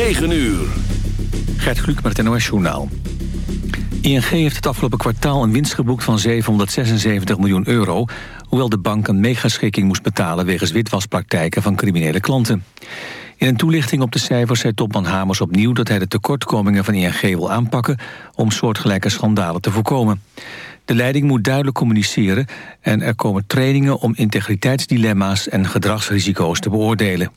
9 uur. Gert Kluk met het NOS Journaal. ING heeft het afgelopen kwartaal een winst geboekt van 776 miljoen euro... hoewel de bank een megaschikking moest betalen... wegens witwaspraktijken van criminele klanten. In een toelichting op de cijfers zei topman Hamers opnieuw... dat hij de tekortkomingen van ING wil aanpakken... om soortgelijke schandalen te voorkomen. De leiding moet duidelijk communiceren... en er komen trainingen om integriteitsdilemma's en gedragsrisico's te beoordelen.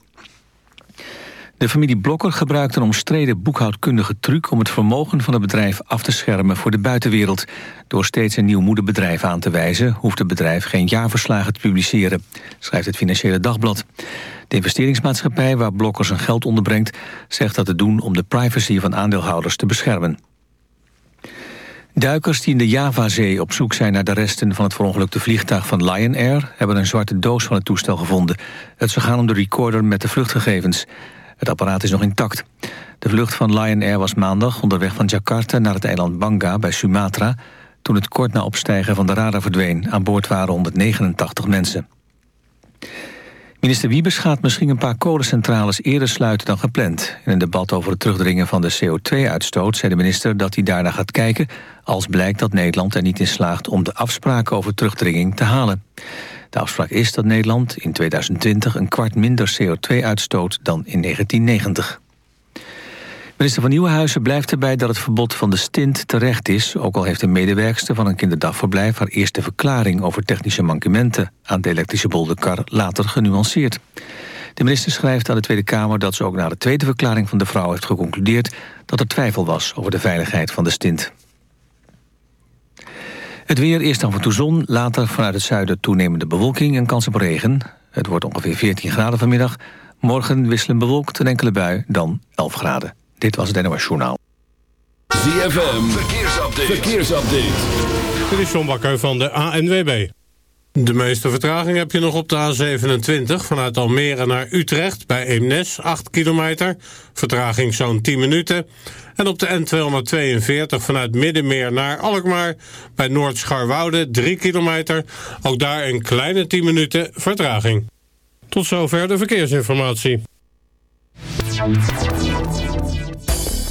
De familie Blokker gebruikt een omstreden boekhoudkundige truc... om het vermogen van het bedrijf af te schermen voor de buitenwereld. Door steeds een nieuw moederbedrijf aan te wijzen... hoeft het bedrijf geen jaarverslagen te publiceren, schrijft het Financiële Dagblad. De investeringsmaatschappij waar Blokker zijn geld onderbrengt... zegt dat te doen om de privacy van aandeelhouders te beschermen. Duikers die in de Javazee op zoek zijn naar de resten van het verongelukte vliegtuig van Lion Air... hebben een zwarte doos van het toestel gevonden. Het zou gaan om de recorder met de vluchtgegevens. Het apparaat is nog intact. De vlucht van Lion Air was maandag onderweg van Jakarta naar het eiland Banga bij Sumatra... toen het kort na opstijgen van de radar verdween. Aan boord waren 189 mensen. Minister Wiebes gaat misschien een paar kolencentrales eerder sluiten dan gepland. In een debat over het terugdringen van de CO2-uitstoot... zei de minister dat hij daarna gaat kijken... als blijkt dat Nederland er niet in slaagt om de afspraken over terugdringing te halen. De afspraak is dat Nederland in 2020 een kwart minder CO2 uitstoot dan in 1990. Minister van Nieuwenhuizen blijft erbij dat het verbod van de stint terecht is... ook al heeft een medewerkster van een kinderdagverblijf... haar eerste verklaring over technische mankementen... aan de elektrische bolderkar later genuanceerd. De minister schrijft aan de Tweede Kamer dat ze ook na de tweede verklaring van de vrouw heeft geconcludeerd... dat er twijfel was over de veiligheid van de stint. Het weer, eerst af en toe zon, later vanuit het zuiden toenemende bewolking en kans op regen. Het wordt ongeveer 14 graden vanmiddag. Morgen wisselen bewolkt een enkele bui, dan 11 graden. Dit was het NOS Journaal. ZFM, verkeersupdate. verkeersupdate. Dit is John Bakker van de ANWB. De meeste vertraging heb je nog op de A27 vanuit Almere naar Utrecht bij Eemnes, 8 kilometer. Vertraging zo'n 10 minuten. En op de N242 vanuit Middenmeer naar Alkmaar bij Noord-Scharwoude 3 kilometer. Ook daar een kleine 10 minuten vertraging. Tot zover de verkeersinformatie.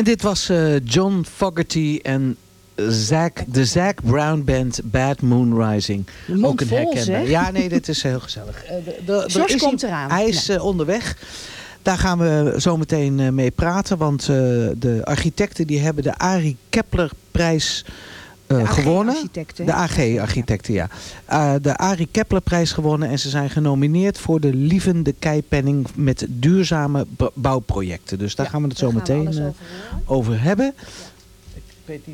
En dit was eh, John Fogerty en Zack, de Zack Brown Band Bad Moon Rising. Mond Ook een vol, herkenbaar. zeg. Ja, nee, dit is heel gezellig. Is komt eraan. Hij is eh, onderweg. Daar gaan we zo meteen mee praten. Want de architecten die hebben de Arie Kepler prijs eh, De AG gewonnen. architecten, De? AG-architecten, ja. Eh, de Arie Kepler prijs gewonnen. En ze zijn genomineerd voor de Lievende Keipenning met duurzame bouwprojecten. Dus daar Ja, gaan we het zo meteen eh, over over hebben.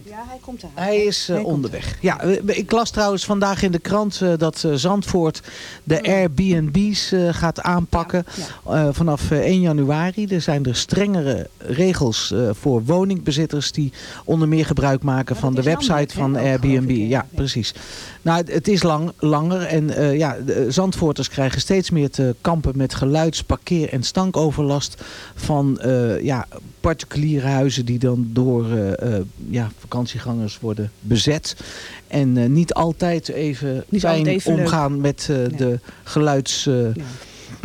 Ja, hij komt hij is eh, Hij onderweg. Ja, ik las trouwens vandaag in de krant eh, dat eh, Zandvoort de Airbnb's eh, gaat aanpakken. Ja, vanaf eh, 1 januari. Er zijn er strengere regels voor woningbezitters die onder meer gebruik maken van de website van Airbnb. ik, Ja. precies. Nou, het- is lang, langer en eh, ja, de eh, Zandvoorters krijgen steeds meer te kampen met geluids-, parkeer- en stankoverlast van eh, ja, particuliere huizen die dan door ja, vakantiegangers worden bezet. En niet altijd even Niet fijn leuk. omgaan met Nee. de geluids... eh, Ja.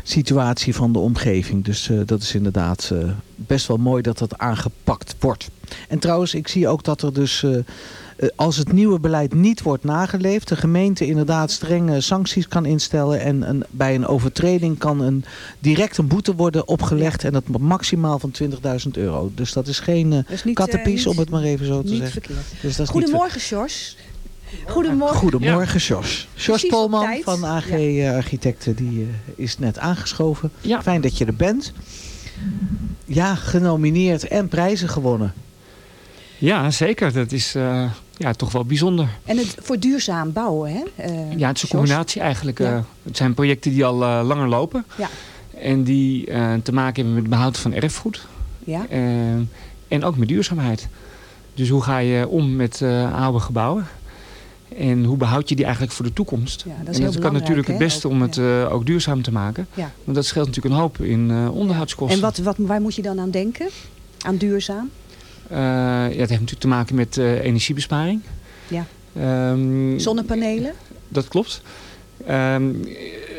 situatie van de omgeving. Dus dat is inderdaad best wel mooi dat dat aangepakt wordt. En trouwens, ik zie ook dat er dus... eh, als het nieuwe beleid niet wordt nageleefd, de gemeente inderdaad strenge sancties kan instellen en een, bij een overtreding kan een, direct een boete worden opgelegd en dat maximaal van 20.000 euro. Dus dat is geen niet, kattenpies, niet- om het maar even zo te zeggen. Dus dat is Goedemorgen, Sjors. Goedemorgen. Goedemorgen, Jos. Jos Polman van AG Ja. Architecten, die is net aangeschoven. Ja. Fijn dat je er bent. Ja, genomineerd en prijzen gewonnen. Ja, zeker. Dat is eh, ja, toch wel bijzonder. En het voor duurzaam bouwen, hè? eh, Ja, het is een combinatie eigenlijk. Ja. eh, het zijn projecten die al eh, langer lopen. Ja. En die te maken hebben met het behoud van erfgoed. Ja. En ook met duurzaamheid. Dus hoe ga je om met oude gebouwen? En hoe behoud je die eigenlijk voor de toekomst? Ja, dat is en heel dat kan natuurlijk het beste om het ja. ook duurzaam te maken. Ja. Want dat scheelt natuurlijk een hoop in onderhoudskosten. En wat, wat, waar moet je dan aan denken? Aan duurzaam? Eh, ja, het heeft natuurlijk te maken met eh, energiebesparing. Ja. Ehm, Zonnepanelen? Dat klopt. Ehm,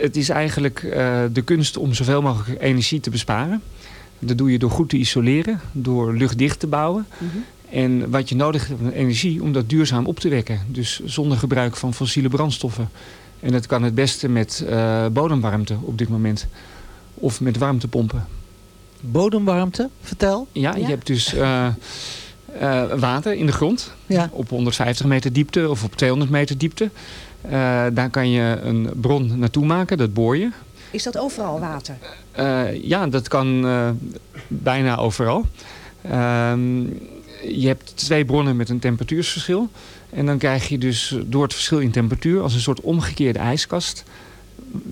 het is eigenlijk eh, de kunst om zoveel mogelijk energie te besparen. Dat doe je door goed te isoleren, door luchtdicht te bouwen. Mhm. En wat je nodig hebt aan energie om dat duurzaam op te wekken. Dus zonder gebruik van fossiele brandstoffen. En dat kan het beste met bodemwarmte op dit moment. Of met warmtepompen. Bodemwarmte, vertel. Ja, Ja. je hebt dus eh, eh, water in de grond. Ja. Op 150 meter diepte of op 200 meter diepte. Eh, daar kan je een bron naartoe maken, dat boor je. Is dat overal water? Eh, ja, dat kan eh, bijna overal. Ehm, je hebt twee bronnen met een temperatuursverschil. En dan krijg je dus door het verschil in temperatuur, als een soort omgekeerde ijskast,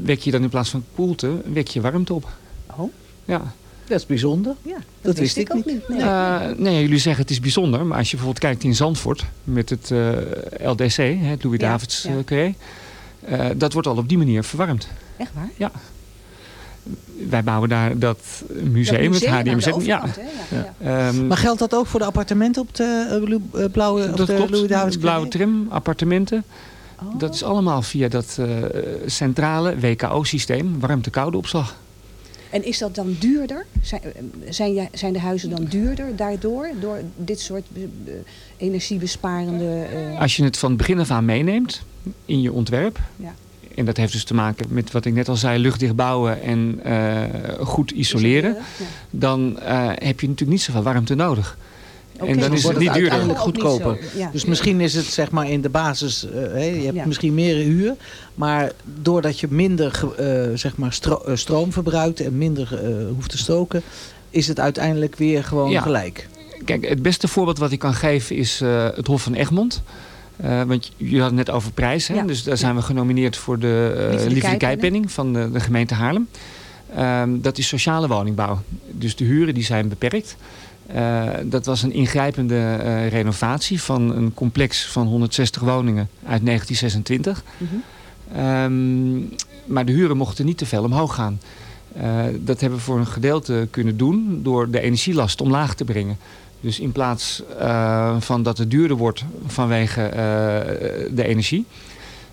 wek je dan in plaats van koelte, wek je warmte op. Oh, Ja. Dat is bijzonder. ja. Dat, Dat wist, ik ik ook niet. Nee. Eh, nee, jullie zeggen het is bijzonder, maar als je bijvoorbeeld kijkt in Zandvoort met het eh, LDC, hè, het Louis Ja, Davids ja. eh, carré, dat wordt al op die manier verwarmd. Echt waar? Wij bouwen daar dat museum, Dat het aan de HDMZ. Ja. Ja, ja. Ehm, Maar geldt dat ook voor de appartementen op de blauwe of dat de klopt. Louis Davids Blauwe trim, appartementen. Oh. Dat is allemaal via dat eh, centrale WKO-systeem, warmte-koude opslag. En is dat dan duurder? Zijn, zijn, de huizen dan duurder daardoor? Door dit soort be- be- energiebesparende... eh, Als je het van het begin af aan meeneemt in je ontwerp. Ja. En dat heeft dus te maken met wat ik net al zei, luchtdicht bouwen en eh, goed isoleren. Ja. Dan eh, heb je natuurlijk niet zoveel warmte nodig. En dan is het het niet duurder. niet goedkoper. zo, ja. Dus misschien is het zeg maar in de basis, eh, hè, je hebt Ja. misschien meer huur. Maar doordat je minder eh, zeg maar stro- eh, stroom verbruikt en minder eh, hoeft te stoken, is het uiteindelijk weer gewoon Ja. gelijk. Kijk, het beste voorbeeld wat ik kan geven is eh, het Hof van Egmond. Eh, want je had het net over prijs. Hè? Ja. Dus daar zijn we genomineerd voor de uh, Liefde Liefde Kijpenning. Kijpenning van de, de gemeente Haarlem. Ehm, dat is sociale woningbouw. Dus de huren die zijn beperkt. Uh, dat was een ingrijpende uh, renovatie van een complex van 160 woningen uit 1926. Mhm. Um, maar de huren mochten niet te veel omhoog gaan. Uh, dat hebben we voor een gedeelte kunnen doen door de energielast omlaag te brengen. Dus in plaats van dat het duurder wordt vanwege de energie,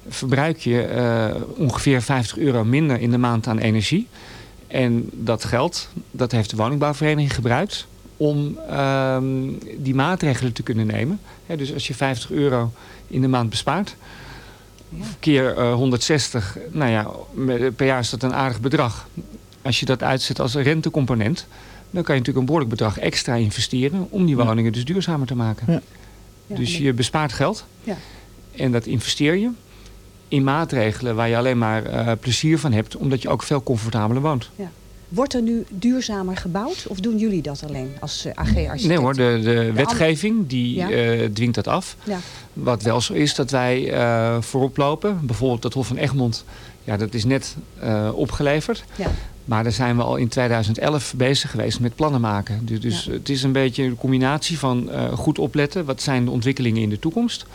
verbruik je ongeveer 50 euro minder in de maand aan energie. En dat geld, dat heeft de woningbouwvereniging gebruikt om uh, die maatregelen te kunnen nemen. Dus als je 50 euro in de maand bespaart, ja. keer uh, 160, nou ja, per jaar is dat een aardig bedrag. Als je dat uitzet als een rentecomponent, dan kan je natuurlijk een behoorlijk bedrag extra investeren om die woningen dus duurzamer te maken. Ja. Ja, dus je bespaart geld Ja. en dat investeer je in maatregelen waar je alleen maar uh, plezier van hebt, omdat je ook veel comfortabeler woont. Wordt er nu duurzamer gebouwd of doen jullie dat alleen als uh, AG-architect? Nee hoor, de, de wetgeving die Ja. uh, dwingt dat af. Ja. Wat wel zo is dat wij uh, voorop lopen. Bijvoorbeeld het Hof van Egmond, ja, dat is net opgeleverd. Ja. Maar daar zijn we al in 2011 bezig geweest met plannen maken. Dus, dus het is een beetje een combinatie van goed opletten. Wat zijn de ontwikkelingen in de toekomst?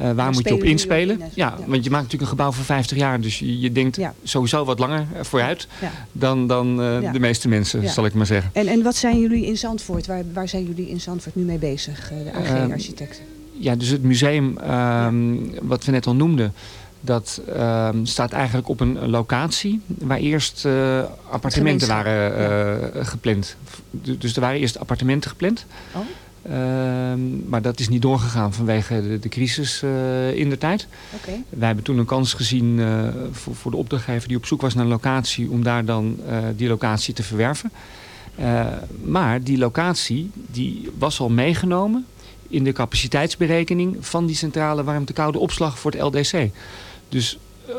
Uh, waar moet je op inspelen? in, ja, Ja. want je maakt natuurlijk een gebouw voor 50 jaar. Dus je, je denkt Ja. sowieso wat langer eh, vooruit Ja. dan, dan uh, Ja. de meeste mensen, zal ik maar zeggen. En, en wat zijn jullie in Zandvoort? Waar, waar zijn jullie in Zandvoort nu mee bezig, eh, de Ehm, AG-architecten? Ja, dus het museum, ehm, wat we net al noemden, dat ehm, staat eigenlijk op een locatie waar eerst eh, appartementen waren eh, gepland. Du- Dus er waren eerst appartementen gepland. Oh. Ehm, maar dat is niet doorgegaan vanwege de, de crisis eh, in de tijd. Wij hebben toen een kans gezien eh, voor, voor de opdrachtgever die op zoek was naar een locatie om daar dan eh, die locatie te verwerven. Maar die locatie die was al meegenomen in de capaciteitsberekening van die centrale warmte-koude opslag voor het LDC. Dus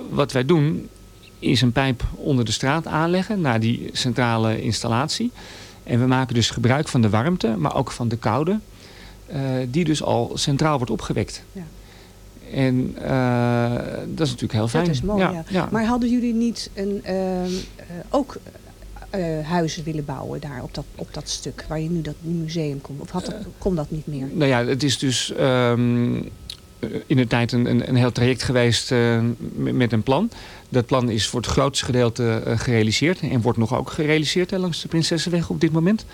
wat wij doen is een pijp onder de straat aanleggen naar die centrale installatie. En we maken dus gebruik van de warmte, maar ook van de koude, eh, die dus al centraal wordt opgewekt. Ja. En eh, dat is natuurlijk heel fijn. Dat is mooi, ja. ja. Maar hadden jullie niet een, ehm, eh, ook huizen willen bouwen daar op dat, op dat stuk waar je nu dat museum komt? Of had dat, kon dat niet meer? Nou ja, het is dus ehm, in de tijd een, een, een heel traject geweest eh, met, een plan. Dat plan is voor het grootste gedeelte eh, gerealiseerd en wordt nog ook gerealiseerd hè, langs de Prinsessenweg op dit moment.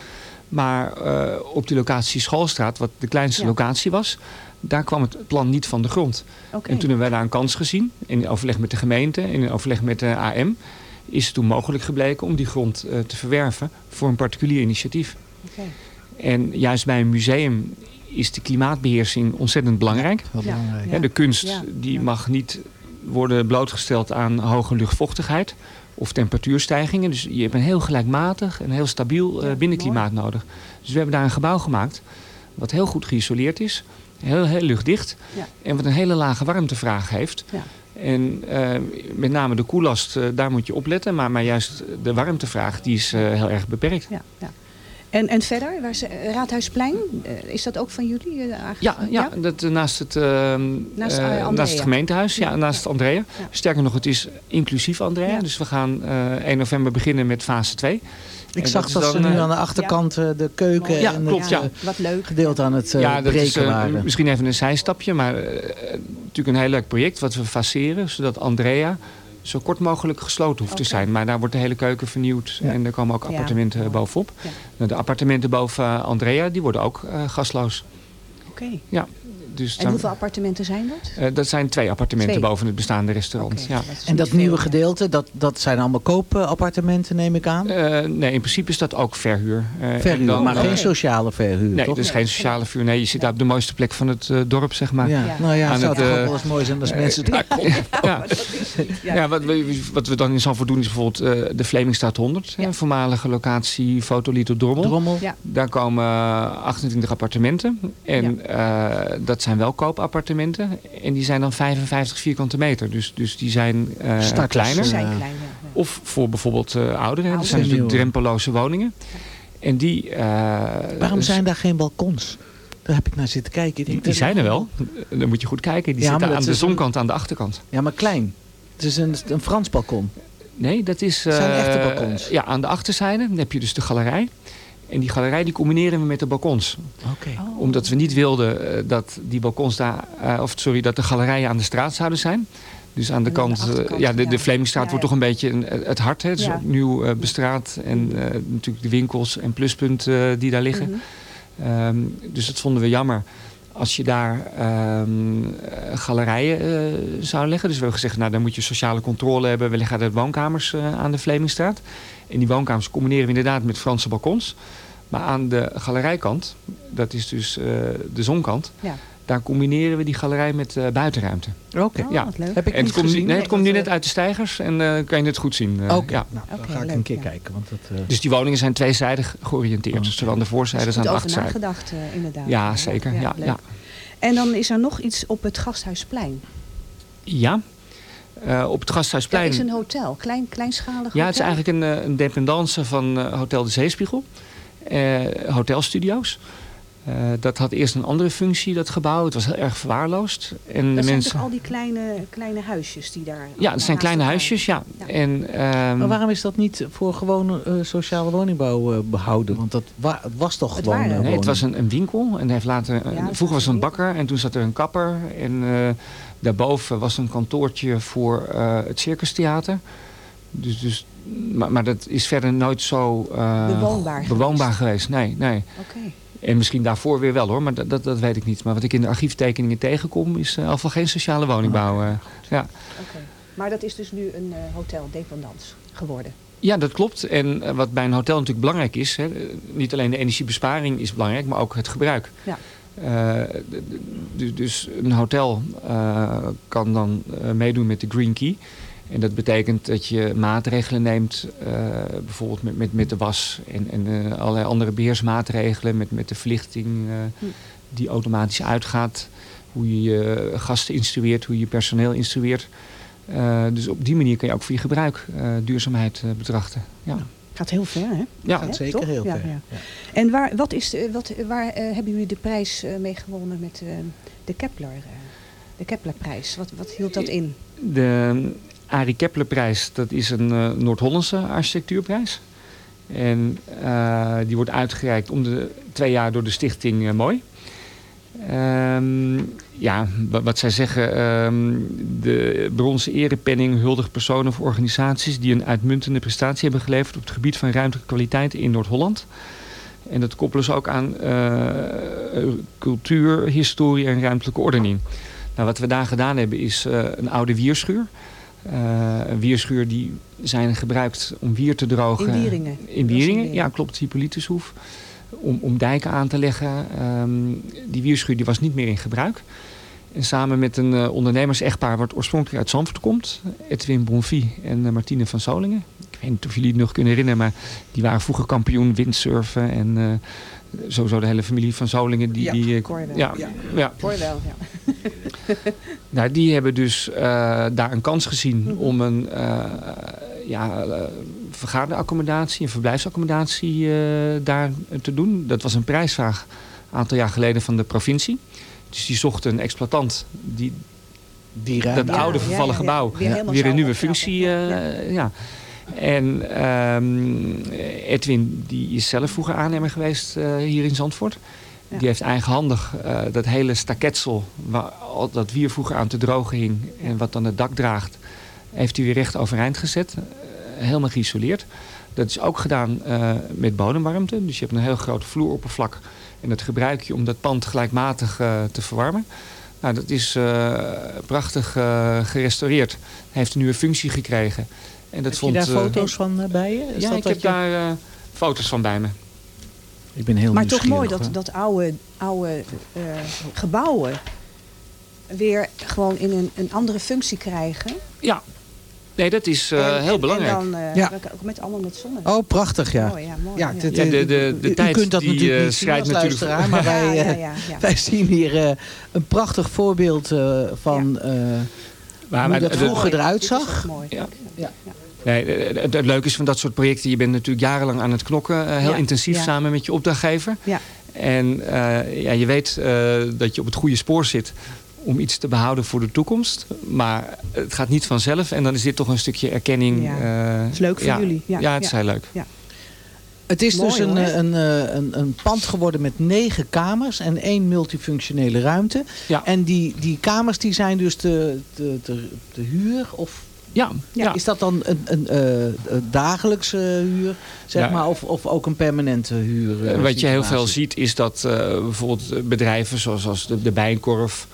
Maar eh, op die locatie Schoolstraat, wat de kleinste Ja. locatie was, daar kwam het plan niet van de grond. En toen hebben wij daar een kans gezien, in overleg met de gemeente, in overleg met de AM, is het toen mogelijk gebleken om die grond eh, te verwerven voor een particulier initiatief. En juist bij een museum is de klimaatbeheersing ontzettend belangrijk. Ja. belangrijk. Hè, de kunst Ja. die Ja. mag niet worden blootgesteld aan hoge luchtvochtigheid of temperatuurstijgingen. Dus je hebt een heel gelijkmatig en heel stabiel eh, binnenklimaat nodig. Dus we hebben daar een gebouw gemaakt wat heel goed geïsoleerd is. Heel, heel luchtdicht. Ja. En wat een hele lage warmtevraag heeft. Ja. En eh, met name de koellast, eh, daar moet je op letten. Maar, maar juist de warmtevraag, die is eh, heel erg beperkt. Ja, ja. En, en verder, waar ze, Raadhuisplein, eh, is dat ook van jullie? eh, Ja, ja, Dat, eh, naast, het, ehm, Naast, eh, eh, het gemeentehuis, ja, Ja, naast ja. Andrea. Ja. Sterker nog, het is inclusief Andrea. Ja. Dus we gaan eh 1 november beginnen met fase 2. Ik En zag dat ze nu eh, aan de achterkant eh, de keuken Ja, en klopt, het ja. eh, Wat leuk. gedeelte aan het eh, ja, dat is breken eh, waren. misschien even een zijstapje, maar eh, natuurlijk een heel leuk project wat we faceren. Zodat Andrea zo kort mogelijk gesloten hoeft te zijn. Maar daar wordt de hele keuken vernieuwd Ja. en er komen ook Ja. appartementen bovenop. Ja. Nou, De appartementen boven eh, Andrea, die worden ook eh, gasloos. Oké. Dus En dan- hoeveel appartementen zijn dat? eh, dat zijn twee appartementen Twee. boven het bestaande restaurant. Ja. En dat nieuwe gedeelte, dat, dat zijn allemaal koopappartementen, neem ik aan? Eh, nee, in principe is dat ook verhuur. Eh, verhuur, dan- maar geen sociale verhuur, Nee, toch? dus geen sociale vuur. Nee, je zit daar op de mooiste plek van het dorp, zeg maar. ja. Ja. Nou ja, Aan het zou het, ook wel eens mooi zijn als mensen daar komen. Ja, Ja. ja wat, we, wat we dan in Zandvoort doen is bijvoorbeeld eh, de Vlemingstraat 100. Ja. hè, voormalige locatie Fotolito Drommel. Drommel. Ja. Daar komen eh, 28 appartementen. En eh, dat zijn wel koopappartementen. En die zijn dan 55 vierkante meter. Dus, dus die zijn eh, Starters, kleiner. Ze zijn Ja. klein, ja. ja. Of voor bijvoorbeeld eh, ouderen. Dat zijn natuurlijk drempeloze woningen. En die... eh, Waarom dus- zijn daar geen balkons? Daar heb ik naar zitten kijken. Die, zijn er wel. Dan moet je goed kijken. Die Ja, zitten aan de een- zonkant aan de achterkant. Ja, maar klein. Het is een, een Frans balkon. Nee, dat is... Het zijn eh, echte balkons. Ja, aan de achterzijde dan heb je dus de galerij. En die galerij die combineren we met de balkons. Oké. Omdat we niet wilden eh, dat die balkons daar... eh, of sorry, dat de galerijen aan de straat zouden zijn. Dus aan de En aan de kant... eh, ja, de, de. Vlemingstraat Ja, wordt toch een beetje een- het hart. Hè? Het is Ja. opnieuw bestraat. En eh, natuurlijk de winkels en pluspunt eh, die daar liggen. Mhm. Ehm, dus dat vonden we jammer als je daar ehm, eh, galerijen eh, zou leggen. Dus we hebben gezegd, nou dan moet je sociale controle hebben. We leggen de woonkamers eh, aan de Vlemingstraat. En die woonkamers combineren we inderdaad met Franse balkons. Maar aan de galerijkant, dat is dus de zonkant... Ja. Daar combineren we die galerij met eh, buitenruimte. Oké. Oh, Ja. wat leuk. Heb ik en niet het komt, gezien. nee, het komt nu dat, net uit de stijgers en eh, kan je het goed zien. eh, Oké, ja. nou, dan Oké, ga ik leuk, een keer ja. kijken. Want dat, eh, Dus die woningen zijn tweezijdig georiënteerd. Oké. Dus zowel aan de voorzijde als aan goed de achterzijde. nagedacht, eh, inderdaad. Ja, zeker. Ja, ja. En dan is er nog iets op het Gasthuisplein. Ja. Eh, op het Dat Gasthuisplein. is een hotel, klein, kleinschalig Ja, het is eigenlijk een, een dependance van eh, Hotel de Zeespiegel. Eh, hotelstudio's. Eh, dat had eerst een andere functie, dat gebouw. Het was heel erg verwaarloosd. En de Dat zijn mensen... toch al die kleine, kleine huisjes die daar... Ja, het allemaal zijn kleine huisjes, ja. Ja. En, ehm, maar waarom is dat niet voor gewone eh, sociale woningbouw eh, behouden? Want dat wa- het was toch Het gewoon waren- nee, het was een, een winkel. En hij heeft later, Ja, het vroeger was was er een bakker en toen zat er een kapper. En eh, daarboven was een kantoortje voor eh, het Circustheater. Dus, dus, maar, maar dat is verder nooit zo eh, Bewoonbaar bewoonbaar geweest. Nee, nee. Oké. En misschien daarvoor weer wel hoor, maar dat, dat, dat weet ik niet. Maar wat ik in de archieftekeningen tegenkom is uh, al geen sociale woningbouw. Uh, ja. Oké. Maar dat is dus nu een uh, hotel dependance geworden. Ja, dat klopt. En wat bij een hotel natuurlijk belangrijk is, hè, niet alleen de energiebesparing is belangrijk, maar ook het gebruik. Ja. Uh, dus een hotel uh, kan dan uh, meedoen met de Green Key. En dat betekent dat je maatregelen neemt, uh, bijvoorbeeld met, met, met de was en, en uh, allerlei andere beheersmaatregelen, met, met de verlichting uh, hm. die automatisch uitgaat, hoe je je gasten instrueert, hoe je je personeel instrueert. Uh, dus op die manier kun je ook voor je gebruik duurzaamheid betrachten. Ja. Nou, gaat heel ver, hè? Ja, gaat zeker Toch? heel ja, ver. Ja. Ja. En waar, wat is de, wat, waar hebben jullie de prijs mee gewonnen met de Kepler? de Keplerprijs, wat, wat hield dat in? De Arie Keplerprijs, dat is een uh, Noord-Hollandse architectuurprijs. En uh, die wordt uitgereikt om de twee jaar door de stichting uh, Mooi. Um, ja, wat zij zeggen, um, de bronzen erepenning huldigt personen of organisaties die een uitmuntende prestatie hebben geleverd op het gebied van ruimtelijke kwaliteit in Noord-Holland. En dat koppelen ze ook aan cultuur, historie en ruimtelijke ordening. Nou, wat we daar gedaan hebben is een oude wierschuur. Uh, een wierschuur die zijn gebruikt om wier te drogen. In Wieringen? In Wieringen, ja klopt, Hippolytushoef. Om, om dijken aan te leggen. Um, die wierschuur die was niet meer in gebruik. En samen met een uh, ondernemers-echtpaar wat oorspronkelijk uit Zandvoort komt. Edwin Bonfie en uh, Martine van Solingen. Ik weet niet of jullie het nog kunnen herinneren, maar die waren vroeger kampioen windsurfen. En uh, sowieso de hele familie van Solingen. Die, ja, die, ja, ja, ja. wel, ja. nou, die hebben dus uh, daar een kans gezien mm -hmm. om een uh, ja, uh, vergaderaccommodatie, een verblijfsaccommodatie daar te doen. Dat was een prijsvraag een aantal jaar geleden van de provincie. Dus die zochten een exploitant die, die dat ja, oude vervallen ja, gebouw weer, weer een nieuwe functie. ja. En um, Edwin die is zelf vroeger aannemer geweest hier in Zandvoort. Ja. Die heeft eigenhandig uh, dat hele staketsel, waar al dat wier vroeger aan te drogen hing en wat dan het dak draagt, heeft hij weer recht overeind gezet. Uh, helemaal geïsoleerd. Dat is ook gedaan met bodemwarmte. Dus je hebt een heel groot vloeroppervlak en dat gebruik je om dat pand gelijkmatig te verwarmen. Nou, dat is prachtig gerestaureerd. Hij heeft een nieuwe functie gekregen. En dat heb vond, je daar foto's van bij je? Is ja, dat ik heb je... daar foto's van bij me. Ik ben heel maar toch mooi dat, dat oude, oude uh, gebouwen weer gewoon in een, een andere functie krijgen. Ja, nee, dat is uh, en, heel belangrijk. En dan uh, ja. met allemaal met zon. Oh, prachtig, ja. Mooi, ja, mooi, ja, ja. dit, ja, de, de, de u, tijd u kunt dat die, natuurlijk niet schrijft zien als natuurlijk luisteraar, maar wij, ja, ja, ja, wij zien hier uh, een prachtig voorbeeld uh, van maar, hoe dat vroeger eruit zag. Mooi. Ja. Nee, het, het, het leuke is van dat soort projecten, je bent natuurlijk jarenlang aan het knokken, uh, heel ja, intensief ja. samen met je opdrachtgever. Ja. En eh, ja, je weet eh, dat je op het goede spoor zit om iets te behouden voor de toekomst. Maar het gaat niet vanzelf. En dan is dit toch een stukje erkenning. Ja. eh, Het is leuk voor ja. jullie. Ja, Ja, het is ja. heel leuk. Het is Mooi, dus een, eh, een, eh, een, een pand geworden met negen kamers en één multifunctionele ruimte. Ja. En die, die kamers die zijn dus te, te, te, te huur? Of Ja, ja. is dat dan een, een, eh, een dagelijkse huur, zeg Ja. maar, of, of ook een permanente huur? eh, Wat je heel veel ziet is dat eh, bijvoorbeeld bedrijven zoals als de, de Bijenkorf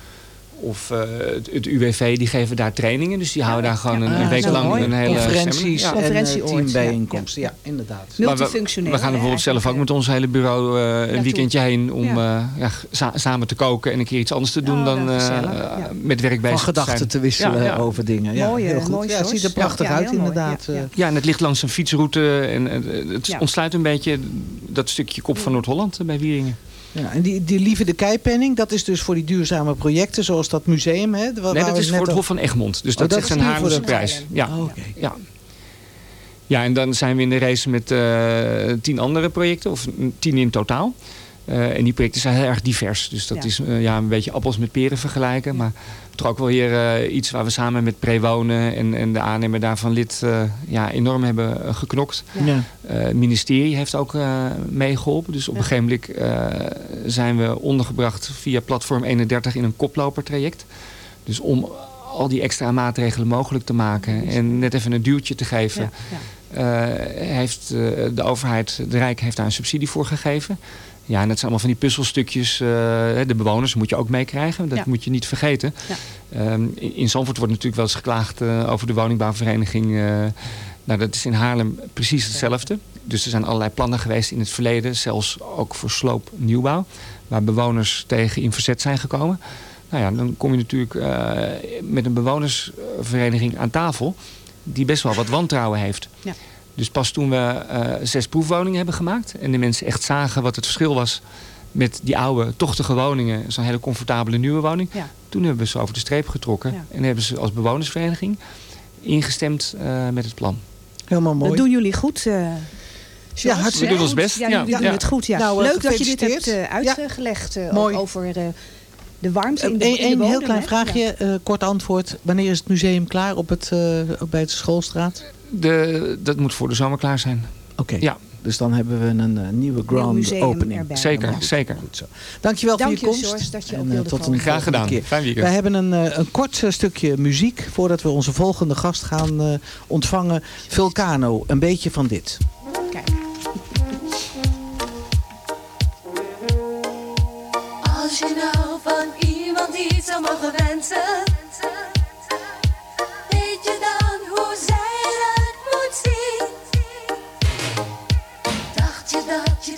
of eh, het, het UWV, die geven daar trainingen. Dus die houden daar gewoon een, Ah, een week zo lang mooi. een hele Conferenties. Ja. en eh, teambijeenkomsten. Ja, inderdaad. Maar we, Multifunctioneel. we gaan er bijvoorbeeld zelf ook met ons hele bureau eh, een weekendje heen om Ja. eh, ja, sa- samen te koken en een keer iets anders te doen dan eh, met werk bezig Van te gedachten te wisselen Ja, ja. over dingen. Ja, Mooi, heel goed. mooi, ja, het ziet er prachtig Ja, uit inderdaad. Ja, eh. En het ligt langs een fietsroute en het Ja. ontsluit een beetje dat stukje kop van Noord-Holland bij Wieringen. Ja, en die, die lieve de keipenning, dat is dus voor die duurzame projecten, zoals dat museum. Hè, waar- Nee, dat is voor het Hof van Egmond. Dus Oh, dat, dat is een Haarlemse prijs. Ja. Oh. Ja. ja, en dan zijn we in de race met eh, tien andere projecten, of tien in totaal. Eh, en die projecten zijn heel erg divers. Dus dat Ja. is eh, ja, een beetje appels met peren vergelijken. Maar ook wel weer eh, iets waar we samen met Prewonen en, en de aannemer daarvan lid eh, ja, enorm hebben eh, geknokt. Ja. Het ministerie heeft ook eh, meegeholpen. Dus op een gegeven moment zijn we ondergebracht via platform 31 in een koplopertraject. Dus om al die extra maatregelen mogelijk te maken en net even een duwtje te geven, Ja, ja. heeft de overheid, de Rijk, heeft daar een subsidie voor gegeven. Ja, en dat zijn allemaal van die puzzelstukjes. eh, de bewoners moet je ook meekrijgen. Dat Ja. moet je niet vergeten. Ja. Ehm, in, Zandvoort wordt natuurlijk wel eens geklaagd eh, over de woningbouwvereniging. eh, nou, dat is in Haarlem precies hetzelfde. Dus er zijn allerlei plannen geweest in het verleden, zelfs ook voor sloop nieuwbouw, waar bewoners tegen in verzet zijn gekomen. Nou ja, dan kom je natuurlijk met een bewonersvereniging aan tafel die best wel wat wantrouwen heeft. Ja. Dus pas toen we eh, zes proefwoningen hebben gemaakt en de mensen echt zagen wat het verschil was met die oude, tochtige woningen, zo'n hele comfortabele nieuwe woning, Ja. toen hebben we ze over de streep getrokken Ja. en hebben ze als bewonersvereniging ingestemd eh, met het plan. Helemaal mooi. Dat doen jullie goed. eh Ja, hartstikke We doen ons goed. best. Ja, jullie Ja. doen het goed. Ja. Nou, Leuk dat je dit hebt eh, uitgelegd. Mooi. over eh, de warmte in de, Eén in de heel klein hè? vraagje, Ja. eh, kort antwoord. Wanneer is het museum klaar op het, eh, bij de schoolstraat? De, dat moet voor de zomer klaar zijn. Oké, Ja. dus dan hebben we een eh, nieuwe grand opening. erbij. Zeker, goed. zeker. Goed zo. Dankjewel Dank voor je je, komst. George, dat je En, wilde tot komen. een Graag volgende gedaan. keer. Fijn weekend. Wij hebben een, eh, een kort stukje muziek voordat we onze volgende gast gaan eh, ontvangen. Vulcano, een beetje van dit. Kijk. Als je nou van iemand iets zou mogen wensen,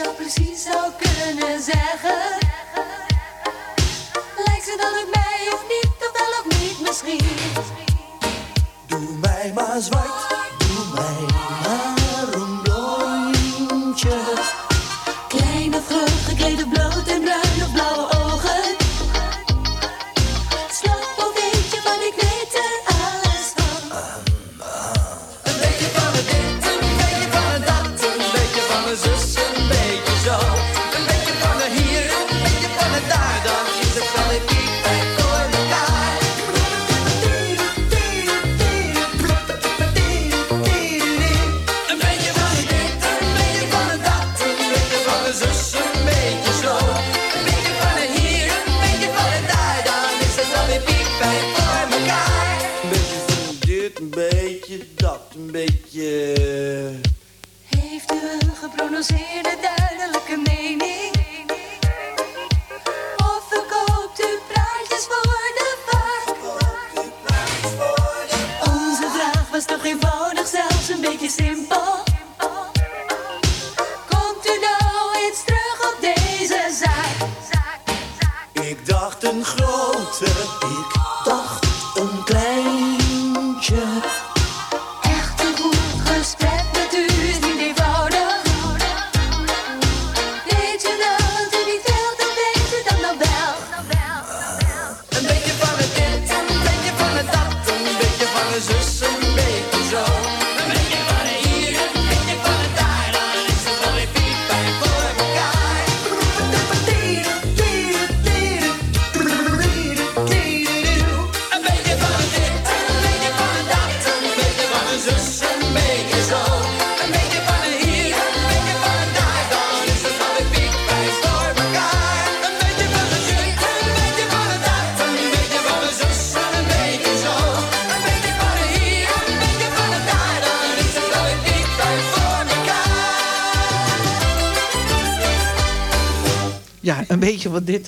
dat precies zou kunnen zeggen? Lijkt ze dan op mij of niet, of wel of niet misschien? Doe mij maar zwart, doe mij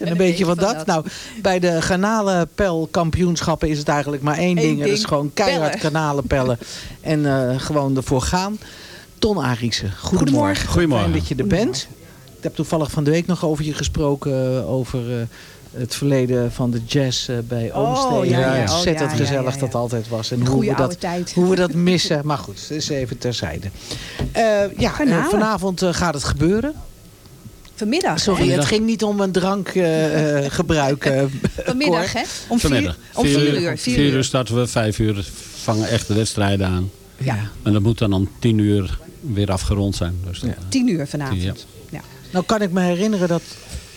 dit en een, beetje van dat. Nou, bij de garnalenpelkampioenschappen is het eigenlijk maar één Eén ding. Dat is gewoon keihard pellen. garnalenpellen. en eh, gewoon ervoor gaan. Ton Arissen, goedemorgen. Goedemorgen. Goedemorgen. Fijn dat je er bent. Ik heb toevallig van de week nog over je gesproken. eh, over eh, het verleden van de jazz bij Oh, Oomsteen. ja, ja. Oh, Ontzettend ja, ja, gezellig dat altijd was. En hoe we, dat, tijd. hoe we dat missen. Maar goed, dat is even terzijde. Eh, ja, vanavond gaat het gebeuren. Vanmiddag. Sorry, het ging niet om een drankgebruik. eh Vanmiddag, hè? Om vier, Vanmiddag. om vier uur. Vier Vier uur uur. starten we, vijf uur vangen echte wedstrijden aan. ja. En dat moet dan om tien uur weer afgerond zijn. Dus Ja. eh, Tien uur vanavond. Ja. Ja. Nou kan ik me herinneren dat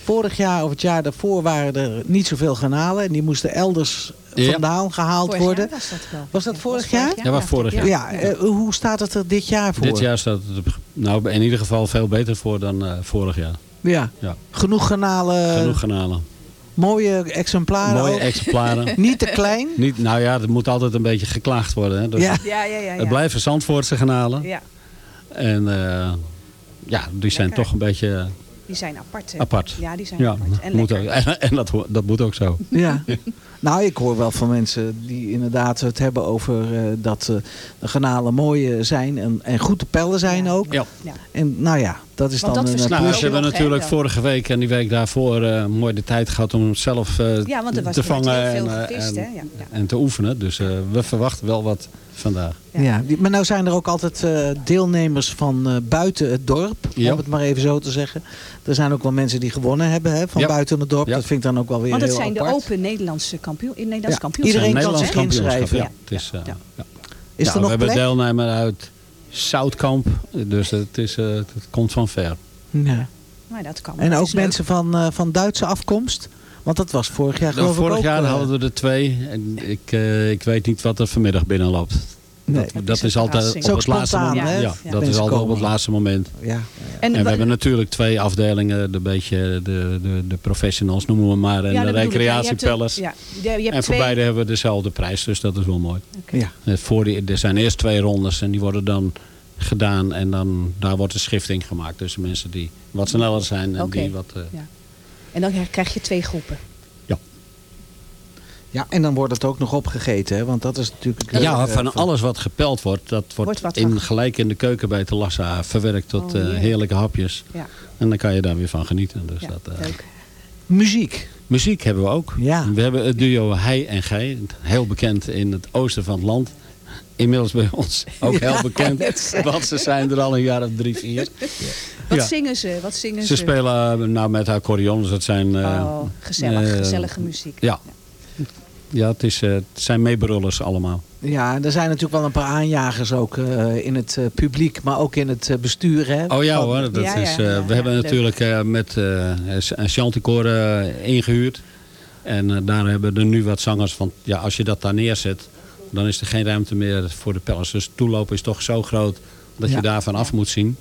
vorig jaar of het jaar daarvoor waren er niet zoveel garnalen. En die moesten elders Ja. vandaan gehaald Vorig worden. jaar was dat wel. Was dat Ja, vorig was jaar? Ja, was vorig jaar. Ja, eh, hoe staat het er dit jaar voor? Dit jaar staat het er, nou, in ieder geval veel beter voor dan eh, vorig jaar. Ja. Ja. Genoeg garnalen, Genoeg kanalen. mooie exemplaren Mooie ook. exemplaren. Niet te klein. Niet, nou ja, er moet altijd een beetje geklaagd worden. Hè. Dus Ja. Ja, ja, ja. ja. Het blijven Zandvoortse kanalen. Ja, En eh, ja, die zijn Lekker. toch een beetje die zijn apart. hè? apart. Ja, die zijn Ja, apart. En moet ook, en, en dat, dat moet ook zo. Ja. Nou, ik hoor wel van mensen die inderdaad het hebben over eh, dat eh, de garnalen mooi eh, zijn en, en goed te pellen zijn Ja, ook. Ja. Ja. En nou ja, dat is Want dan dat een verschilt Nou, ze hebben natuurlijk vorige week en die week daarvoor eh, mooi de tijd gehad om zelf eh, Ja, want er was te vangen heel veel en, eh, gevist, en, en te oefenen. Dus eh, we verwachten wel wat vandaag. Ja. Maar nou zijn er ook altijd eh, deelnemers van eh, buiten het dorp, Ja. om het maar even zo te zeggen. Er zijn ook wel mensen die gewonnen hebben hè, van Ja. buiten het dorp. Ja. Dat vind ik dan ook wel weer Want het heel zijn apart. de open Nederlandse kampioen, Ja, kampioen. iedereen kan een zich Nederlands inschrijven. Ja. Het is, eh, Ja. ja. Is Ja, er nog we hebben plek? deelnemer uit Zoutkamp. Dus het, is, eh, het komt van ver. Ja. Maar dat kan. En Dat ook leuk. mensen van, eh, van Duitse afkomst? Want dat was vorig jaar Nou, geloof ik vorig ook, jaar eh, hadden we er twee. En ik, eh, ik weet niet wat er vanmiddag binnenloopt. Nee. Dat, is altijd op het laatste moment. hè? Ja, Ja. dat is altijd op het laatste moment. Ja. En, En we hebben natuurlijk twee afdelingen. De, beetje de, de, de professionals noemen we maar. En ja, de er- recreatiepellers. En voor twee- beide hebben we dezelfde prijs. Dus dat is wel mooi. Ja. Voor die, er zijn eerst twee rondes. En die worden dan gedaan. En dan, daar wordt een schifting gemaakt. Tussen mensen die wat sneller zijn. En die wat... eh, Ja. En dan krijg je twee groepen. ja, en dan wordt het ook nog opgegeten, hè? want dat is natuurlijk... Ja, eh, van alles wat gepeld wordt, dat wordt, Wordt wat in, van- gelijk in de keuken bij Telassa verwerkt tot Oh, eh, heerlijk. heerlijke hapjes. Ja, En dan kan je daar weer van genieten. Dus ja dat, eh, leuk. Muziek. Muziek hebben we ook. Ja. We hebben het duo Hij en Gij, heel bekend in het oosten van het land. Inmiddels bij ons ook heel bekend, want ze zijn er al een jaar of drie, vier. Wat Ja. zingen ze? Wat zingen ze? Ze spelen eh, nou met accordeon, dus dat zijn... eh, oh, gezellig. eh, gezellige muziek. Ja, ja het, is, eh, het zijn meebrullers allemaal. Ja, er zijn natuurlijk wel een paar aanjagers ook eh, in het eh, publiek, maar ook in het bestuur. Hè? Oh ja hoor, dat Ja, ja, is, eh, ja, we ja, hebben natuurlijk eh, met eh, een chanticoor eh, ingehuurd. En daar hebben er nu wat zangers van. Ja, als je dat daar neerzet, dan is er geen ruimte meer voor de pellets. Dus het toelopen is toch zo groot dat Ja. je daarvan af moet zien.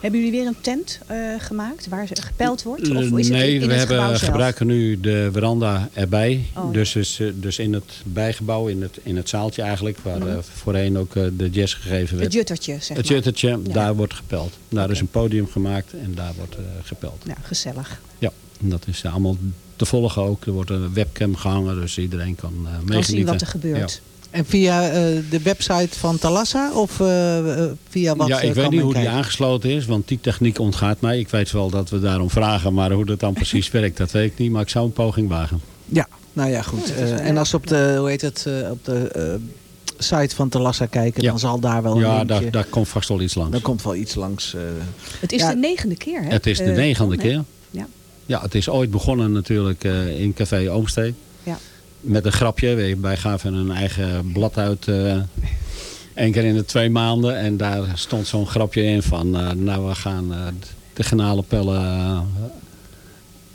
Hebben jullie weer een tent eh, gemaakt waar ze gepeld wordt? Of is het nee, in, in we het hebben, gebruiken nu de veranda erbij. Oh. Dus, eh, dus in het bijgebouw, in het, in het zaaltje eigenlijk, waar Mhm. eh, voorheen ook de jazz gegeven Het werd. juttertje, zeg Het maar. juttertje, Ja. daar wordt gepeld. Daar is een podium gemaakt en daar wordt gepeld. Ja, gezellig. Ja, dat is allemaal te volgen ook. Er wordt een webcam gehangen, dus iedereen kan eh meegenieten. Kan zien wat er gebeurt. En via eh, de website van Talassa of eh, via wat ja, ik weet niet hoe die aangesloten is, want die techniek ontgaat mij. Ik weet wel dat we daarom vragen, maar hoe dat dan precies werkt, dat weet ik niet. Maar ik zou een poging wagen. Ja, nou ja, goed. Oh, en als ze op de, hoe heet het, op de site van Talassa kijken, Ja. dan zal daar wel een Ja, daar, daar komt vast wel iets langs. Dan komt wel iets langs. Het is Ja. de negende keer, hè? Het is de negende hè? keer. Ja. Ja, het is ooit begonnen natuurlijk eh, in Café Oomstee. Ja. Met een grapje. Wij- gaven een eigen blad uit. eh Eén keer in de twee maanden. En daar stond zo'n grapje in van... eh, nou, we gaan de genalenpellen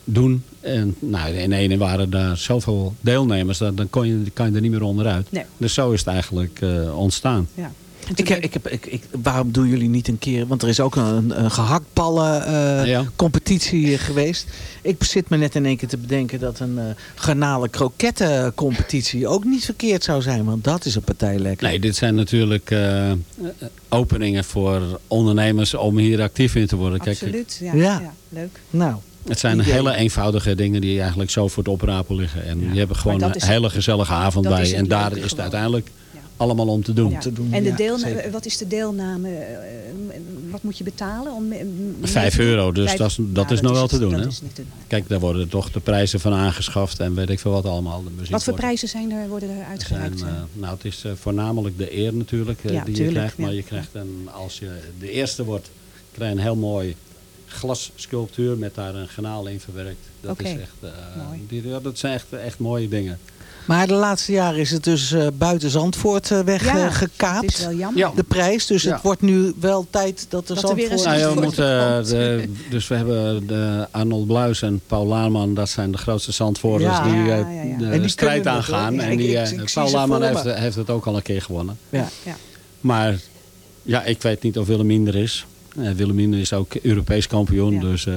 doen. En nou, in ene waren daar zoveel deelnemers. Dat, dan kon je, kan je er niet meer onderuit. Nee. Dus zo is het eigenlijk ontstaan. Ja. Ik heb, ik heb, ik, ik, waarom doen jullie niet een keer... Want er is ook een, een gehaktballen eh, Ja. competitie geweest. Ik zit me net in één keer te bedenken dat een eh garnalen kroketten competitie ook niet verkeerd zou zijn. Want dat is een partij lekker. Nee, dit zijn natuurlijk eh, openingen voor ondernemers om hier actief in te worden. Kijk, Absoluut, ja, Ja. ja. Leuk. Nou, Het zijn Idee. hele eenvoudige dingen die eigenlijk zo voor het oprapen liggen. En je hebt gewoon een hele gezellige avond bij. En daar is het gewoon. uiteindelijk. Allemaal om te doen. Ja. te doen, En de ja, deelna- zeker. wat is de deelname? eh, wat moet je betalen? Om, Vijf euro, dus Vijf- dat is- dat is nog wel te doen, Dat hè? is niet te doen. Kijk, daar worden toch de prijzen van aangeschaft en weet ik veel wat allemaal. De muziek Wat voor wordt- prijzen zijn er, worden er er uitgereikt? zijn, eh, nou, het is eh, voornamelijk de eer natuurlijk eh, Ja, die je krijgt. Maar ja. je krijgt een, als je de eerste wordt, krijg je een heel mooi glassculptuur met daar een genaal in verwerkt. Dat is echt, eh, die, ja, dat zijn echt, echt mooie dingen. Maar de laatste jaren is het dus eh, buiten Zandvoort eh, Ja, weggekaapt. Het is wel jammer. Ja. De prijs. Dus Ja. het wordt nu wel tijd dat de Dat er weer een Zandvoort... Nou ja, we Zandvoort moeten, eh, komt. de, dus we hebben de Arnold Bluis en Paul Laarman, dat zijn de grootste Zandvoorters Ja. die eh, Ja, ja, ja. de die strijd aangaan. Ja, en ik- die, ik- eh, ik zie Paul Laarman heeft, heeft het ook al een keer gewonnen. Ja. Ja. Maar ja, ik weet niet of Willemien er is. Eh, Willemien is ook Europees kampioen, Ja. dus eh,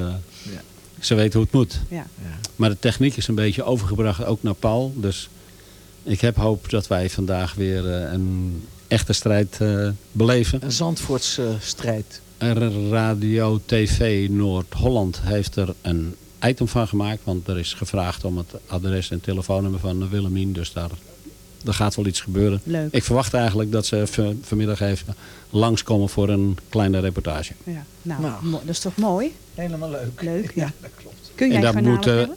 ze weet hoe het moet. Ja. Maar de techniek is een beetje overgebracht ook naar Paul. Dus ik heb hoop dat wij vandaag weer eh, een echte strijd eh, beleven. Een Zandvoortse eh, strijd. Radio TV Noord-Holland heeft er een item van gemaakt. Want er is gevraagd om het adres en telefoonnummer van Willemien. Dus daar, daar gaat wel iets gebeuren. Leuk. Ik verwacht eigenlijk dat ze vanmiddag even langskomen voor een kleine reportage. Ja. Nou, Nou. dat is toch mooi? Helemaal leuk. Leuk, ja. dat klopt. Kun jij En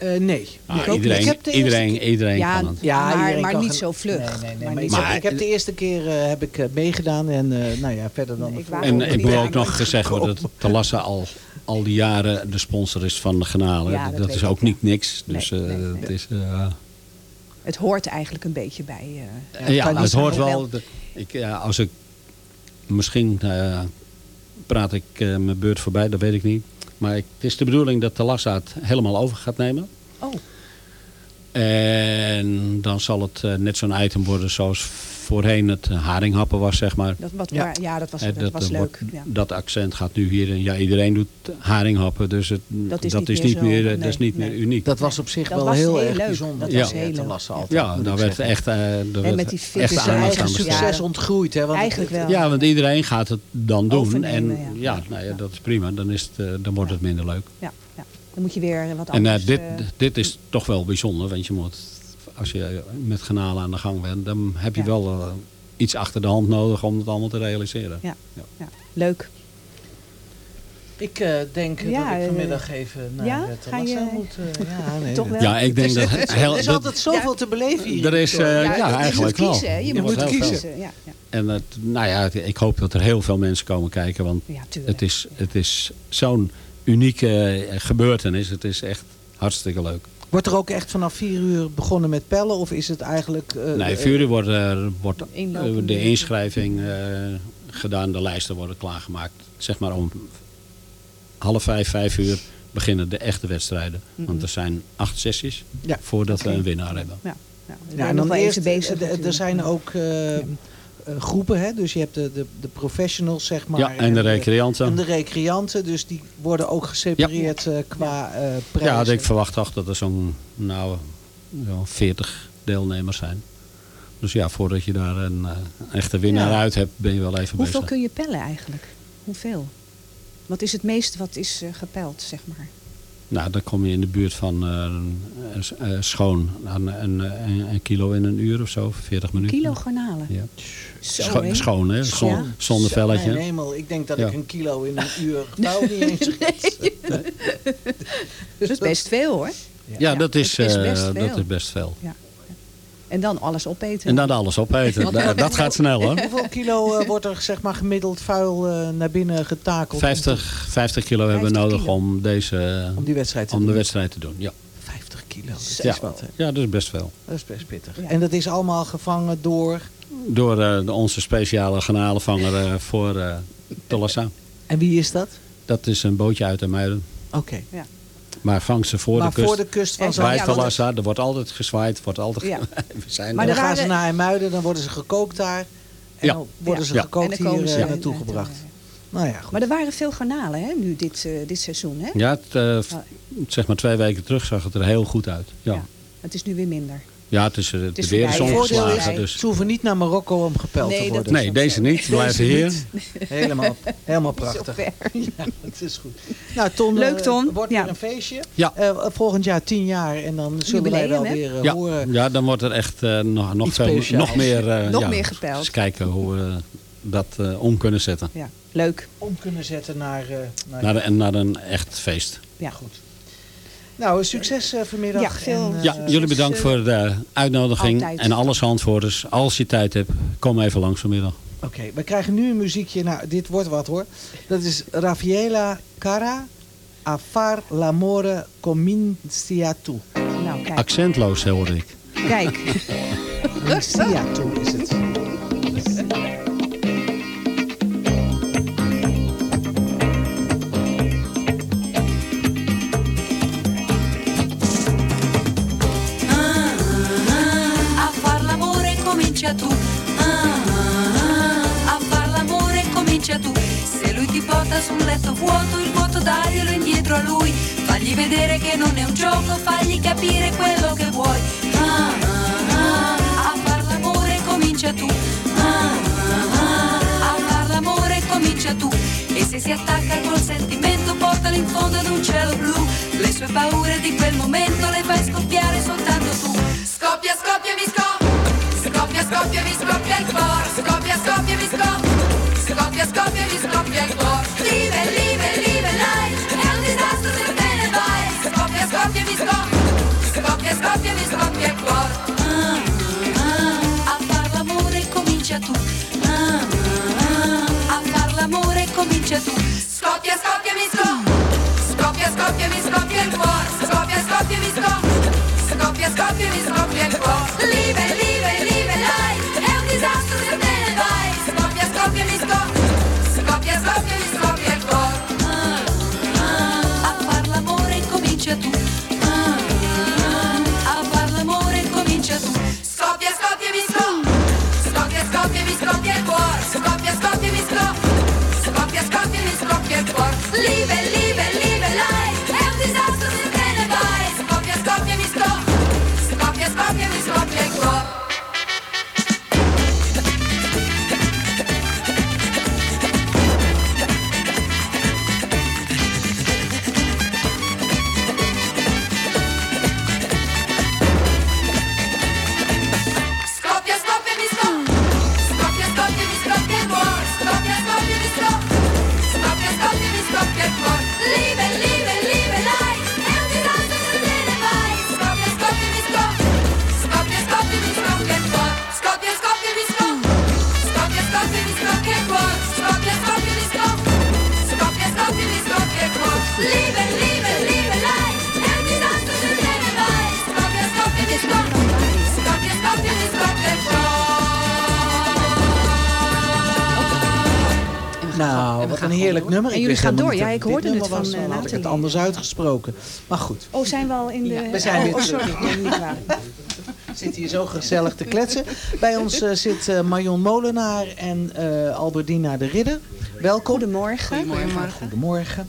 eh? Eh, nee. Ah, ik ook niet. iedereen Ik heb de iedereen, eerste iedereen Ja, kan het. Ja, Maar- iedereen maar kan niet zo vlug. Nee, nee, nee. Maar ik, zo- heb, ik heb de eerste keer eh, heb ik, eh, meegedaan. En eh, nou ja, verder dan... Ik En ook ik wil ook nog gezegd worden dat Talassa al, al die jaren de sponsor is van de Granalen. Ja, dat is ik, ook ja. niet niks. Dus Nee, eh, nee, nee. het is... eh, Het hoort eigenlijk een beetje bij... eh, Ja, het hoort wel. de- ik, als ik, misschien praat ik mijn beurt voorbij, dat weet ik niet. Maar ik, het is de bedoeling dat Talassa het helemaal over gaat nemen. oh, En dan zal het eh, net zo'n item worden zoals voorheen het haringhappen was, zeg maar. dat, wat, Ja. dat was, Eh, dat was eh, leuk. wordt- Ja. Dat accent gaat nu hier in. Ja, iedereen doet haringhappen, dus het, Dat is dat niet is meer niet zo, meer, nee, dat is niet nee. meer uniek. Dat was op zich Dat wel was heel, heel erg leuk. bijzonder. Dat was Ja, heel te leuk. altijd, ja, moet daar werd zeggen. echt, eh, er werd met die echt Het aandacht aan succes ontgroeid. Hè, want Eigenlijk wel. Ja, want iedereen gaat het dan doen. En ja. nou ja, dat is prima. Dan, is het, eh, dan wordt het minder leuk. Ja, ja. Dan moet je weer wat En anders... eh, dit, eh, dit is toch wel bijzonder. Want je moet, als je met granalen aan de gang bent, dan heb je Ja. wel eh, iets achter de hand nodig om het allemaal te realiseren. ja, ja. Leuk. Ik eh, denk Ja, dat ik eh, vanmiddag even naar ja? het Ga je- moet. ja, nee, Toch wel? Ja, ik denk dat heel, Er is altijd zoveel te beleven hier. er is, eh, ja, je eigenlijk moet wel. Je, Er moet kiezen. veel. Ja, ja. En het, nou ja, ik hoop dat er heel veel mensen komen kijken. Want het is, het is zo'n unieke gebeurtenis. Het is echt hartstikke leuk. Wordt er ook echt vanaf 4 uur begonnen met pellen? Of is het eigenlijk... eh, Nee, vier uur wordt, eh, wordt eh, de inschrijving eh, gedaan. De lijsten worden klaargemaakt. Zeg maar om half vijf, vijf uur beginnen de echte wedstrijden. Want er zijn acht sessies Ja. voordat we een winnaar hebben. Ja, ja. Ja, en dan wel eerst, bezig. er zijn ook groepen, hè? dus je hebt de, de, de professionals, zeg maar. ja, en de recreanten. En de recreanten, dus die worden ook gesepareerd eh, qua eh ja, prijzen. ik verwacht toch dat er zo'n nou, zo'n 40 deelnemers zijn. Dus ja, voordat je daar een eh, echte winnaar Ja. uit hebt, ben je wel even Hoeveel bezig. kun je pellen eigenlijk? Hoeveel? Wat is het meest wat is eh, gepeld, zeg maar? Nou, dan kom je in de buurt van eh, eh, eh, schoon aan een, een, een kilo in een uur of zo, 40 minuten. Kilo garnalen. Ja. Zo, Scho- hè? schoon, hè? Zon- Ja. Zonder Zo, velletje. Mijn hemel, ik denk dat Ja. ik een kilo in een uur vuil niet eens red. Dat is best veel, hoor. Ja, dat is, het is eh, best veel. dat is best veel. Ja. En dan alles opeten. En dan alles opeten. Da- dat gaat snel hoor. Hoeveel kilo eh, wordt er zeg maar gemiddeld vuil eh, naar binnen getakeld? 50, 50 kilo hebben we 50 nodig kilo. om, deze, Om die wedstrijd te om de doen. wedstrijd te doen. Ja, 50 kilo, dat Ja. is wat. Hè? ja dat is best veel. Dat is best pittig. Ja. En dat is allemaal gevangen door... Door eh, de, onze speciale garnalenvanger eh, voor eh Tolassa. En wie is dat? Dat is een bootje uit Muiden. Oké. Maar vangt ze voor Maar de kust. voor de kust van En Ja, Talassa, er wordt altijd gezwaaid. Wordt altijd Ja. we zijn Maar en dan gaan ze naar IJmuiden, dan worden ze gekookt daar. En Ja. dan worden ze Ja. En gekookt dan komen hier ze eh, naartoe gebracht. Nou ja, goed. Maar er waren veel garnalen, hè, nu dit, eh, dit seizoen, hè? Ja, het, eh, zeg maar twee weken terug zag het er heel goed uit. Ja. Ja. Het is nu weer minder. Ja, tussen de, is de weer is omgeslagen. Dus. ze hoeven niet naar Marokko om gepeld Nee, te worden. Nee, deze niet. Blijven hier. niet. Helemaal, helemaal prachtig. Ja, het is goed. Nou, Ton, Leuk, eh, Ton. wordt Ja. weer een feestje. Ja. Eh, volgend jaar tien jaar en dan zullen wij wel weer eh, Ja, horen. ja, dan wordt er echt eh, nog, nog, veel, nog meer, eh, Nog ja, meer gepeld. eens kijken hoe we dat eh, om kunnen zetten. Ja, leuk. Om kunnen zetten naar... eh, naar, Naar, de- naar een echt feest. Ja. Goed. Nou, succes eh, vanmiddag. Ja, veel- en, eh, Ja, jullie bedankt eh, voor de uitnodiging. altijd. En alle zandvoerders, als je tijd hebt, kom even langs vanmiddag. Oké, we krijgen nu een muziekje. Nou, dit wordt wat hoor. Dat is Raffaella Cara, Afar l'amore comincia tu. Nou, kijk. Accentloos hoorde ik. Kijk. Comincia tu porta sul letto vuoto, il vuoto daglielo indietro a lui. Fagli vedere che non è un gioco, fagli capire quello che vuoi. Ah, ah, ah. A far l'amore comincia tu. Ah, ah, ah. A far l'amore comincia tu. E se si attacca col sentimento, portalo in fondo ad un cielo blu. Le sue paure di quel momento le fai scoppiare soltanto tu. Scoppia, scoppia, mi Skopiem i skopiem tło, skopie, skopiem i skop Skopie, skopiem i skopiem tło? Nummer. En jullie gaan door. Ja, ik hoorde het van, dan had ik het anders uitgesproken. Maar goed, Oh, zijn we al in de... we zijn weer oh, terug. sorry. Nee, niet waar. we zitten hier zo gezellig te kletsen. Bij ons eh, zit eh, Marion Molenaar en Albertina de Ridder. Welkom. Goedemorgen. Goedemorgen. Goedemorgen.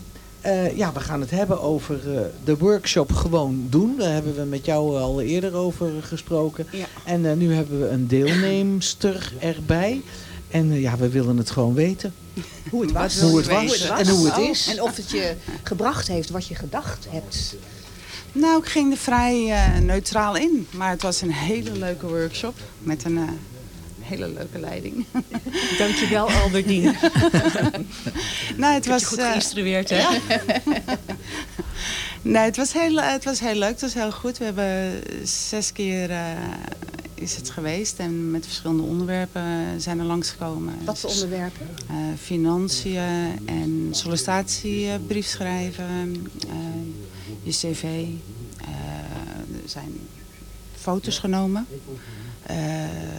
Ja, we gaan het hebben over de workshop gewoon doen. Daar hebben we met jou al eerder over gesproken. Ja. En nu hebben we een deelnemster erbij. En eh, ja, we willen het gewoon weten. Hoe het was. Hoe het was en hoe het is. En of het je gebracht heeft wat je gedacht hebt. Nou, ik ging er vrij eh, neutraal in. Maar het was een hele leuke workshop. Met een eh, hele leuke leiding. Dankjewel, Albertine. nou, het Ik heb je was... goed geïnstrueerd, hè? nee, het was, heel, het was heel leuk. Het was heel goed. We hebben zes keer eh, is het geweest. En met verschillende onderwerpen zijn er langsgekomen. Wat voor Dus, onderwerpen? eh, financiën en sollicitatiebrief schrijven. eh, je cv. eh, er zijn foto's genomen. Eh,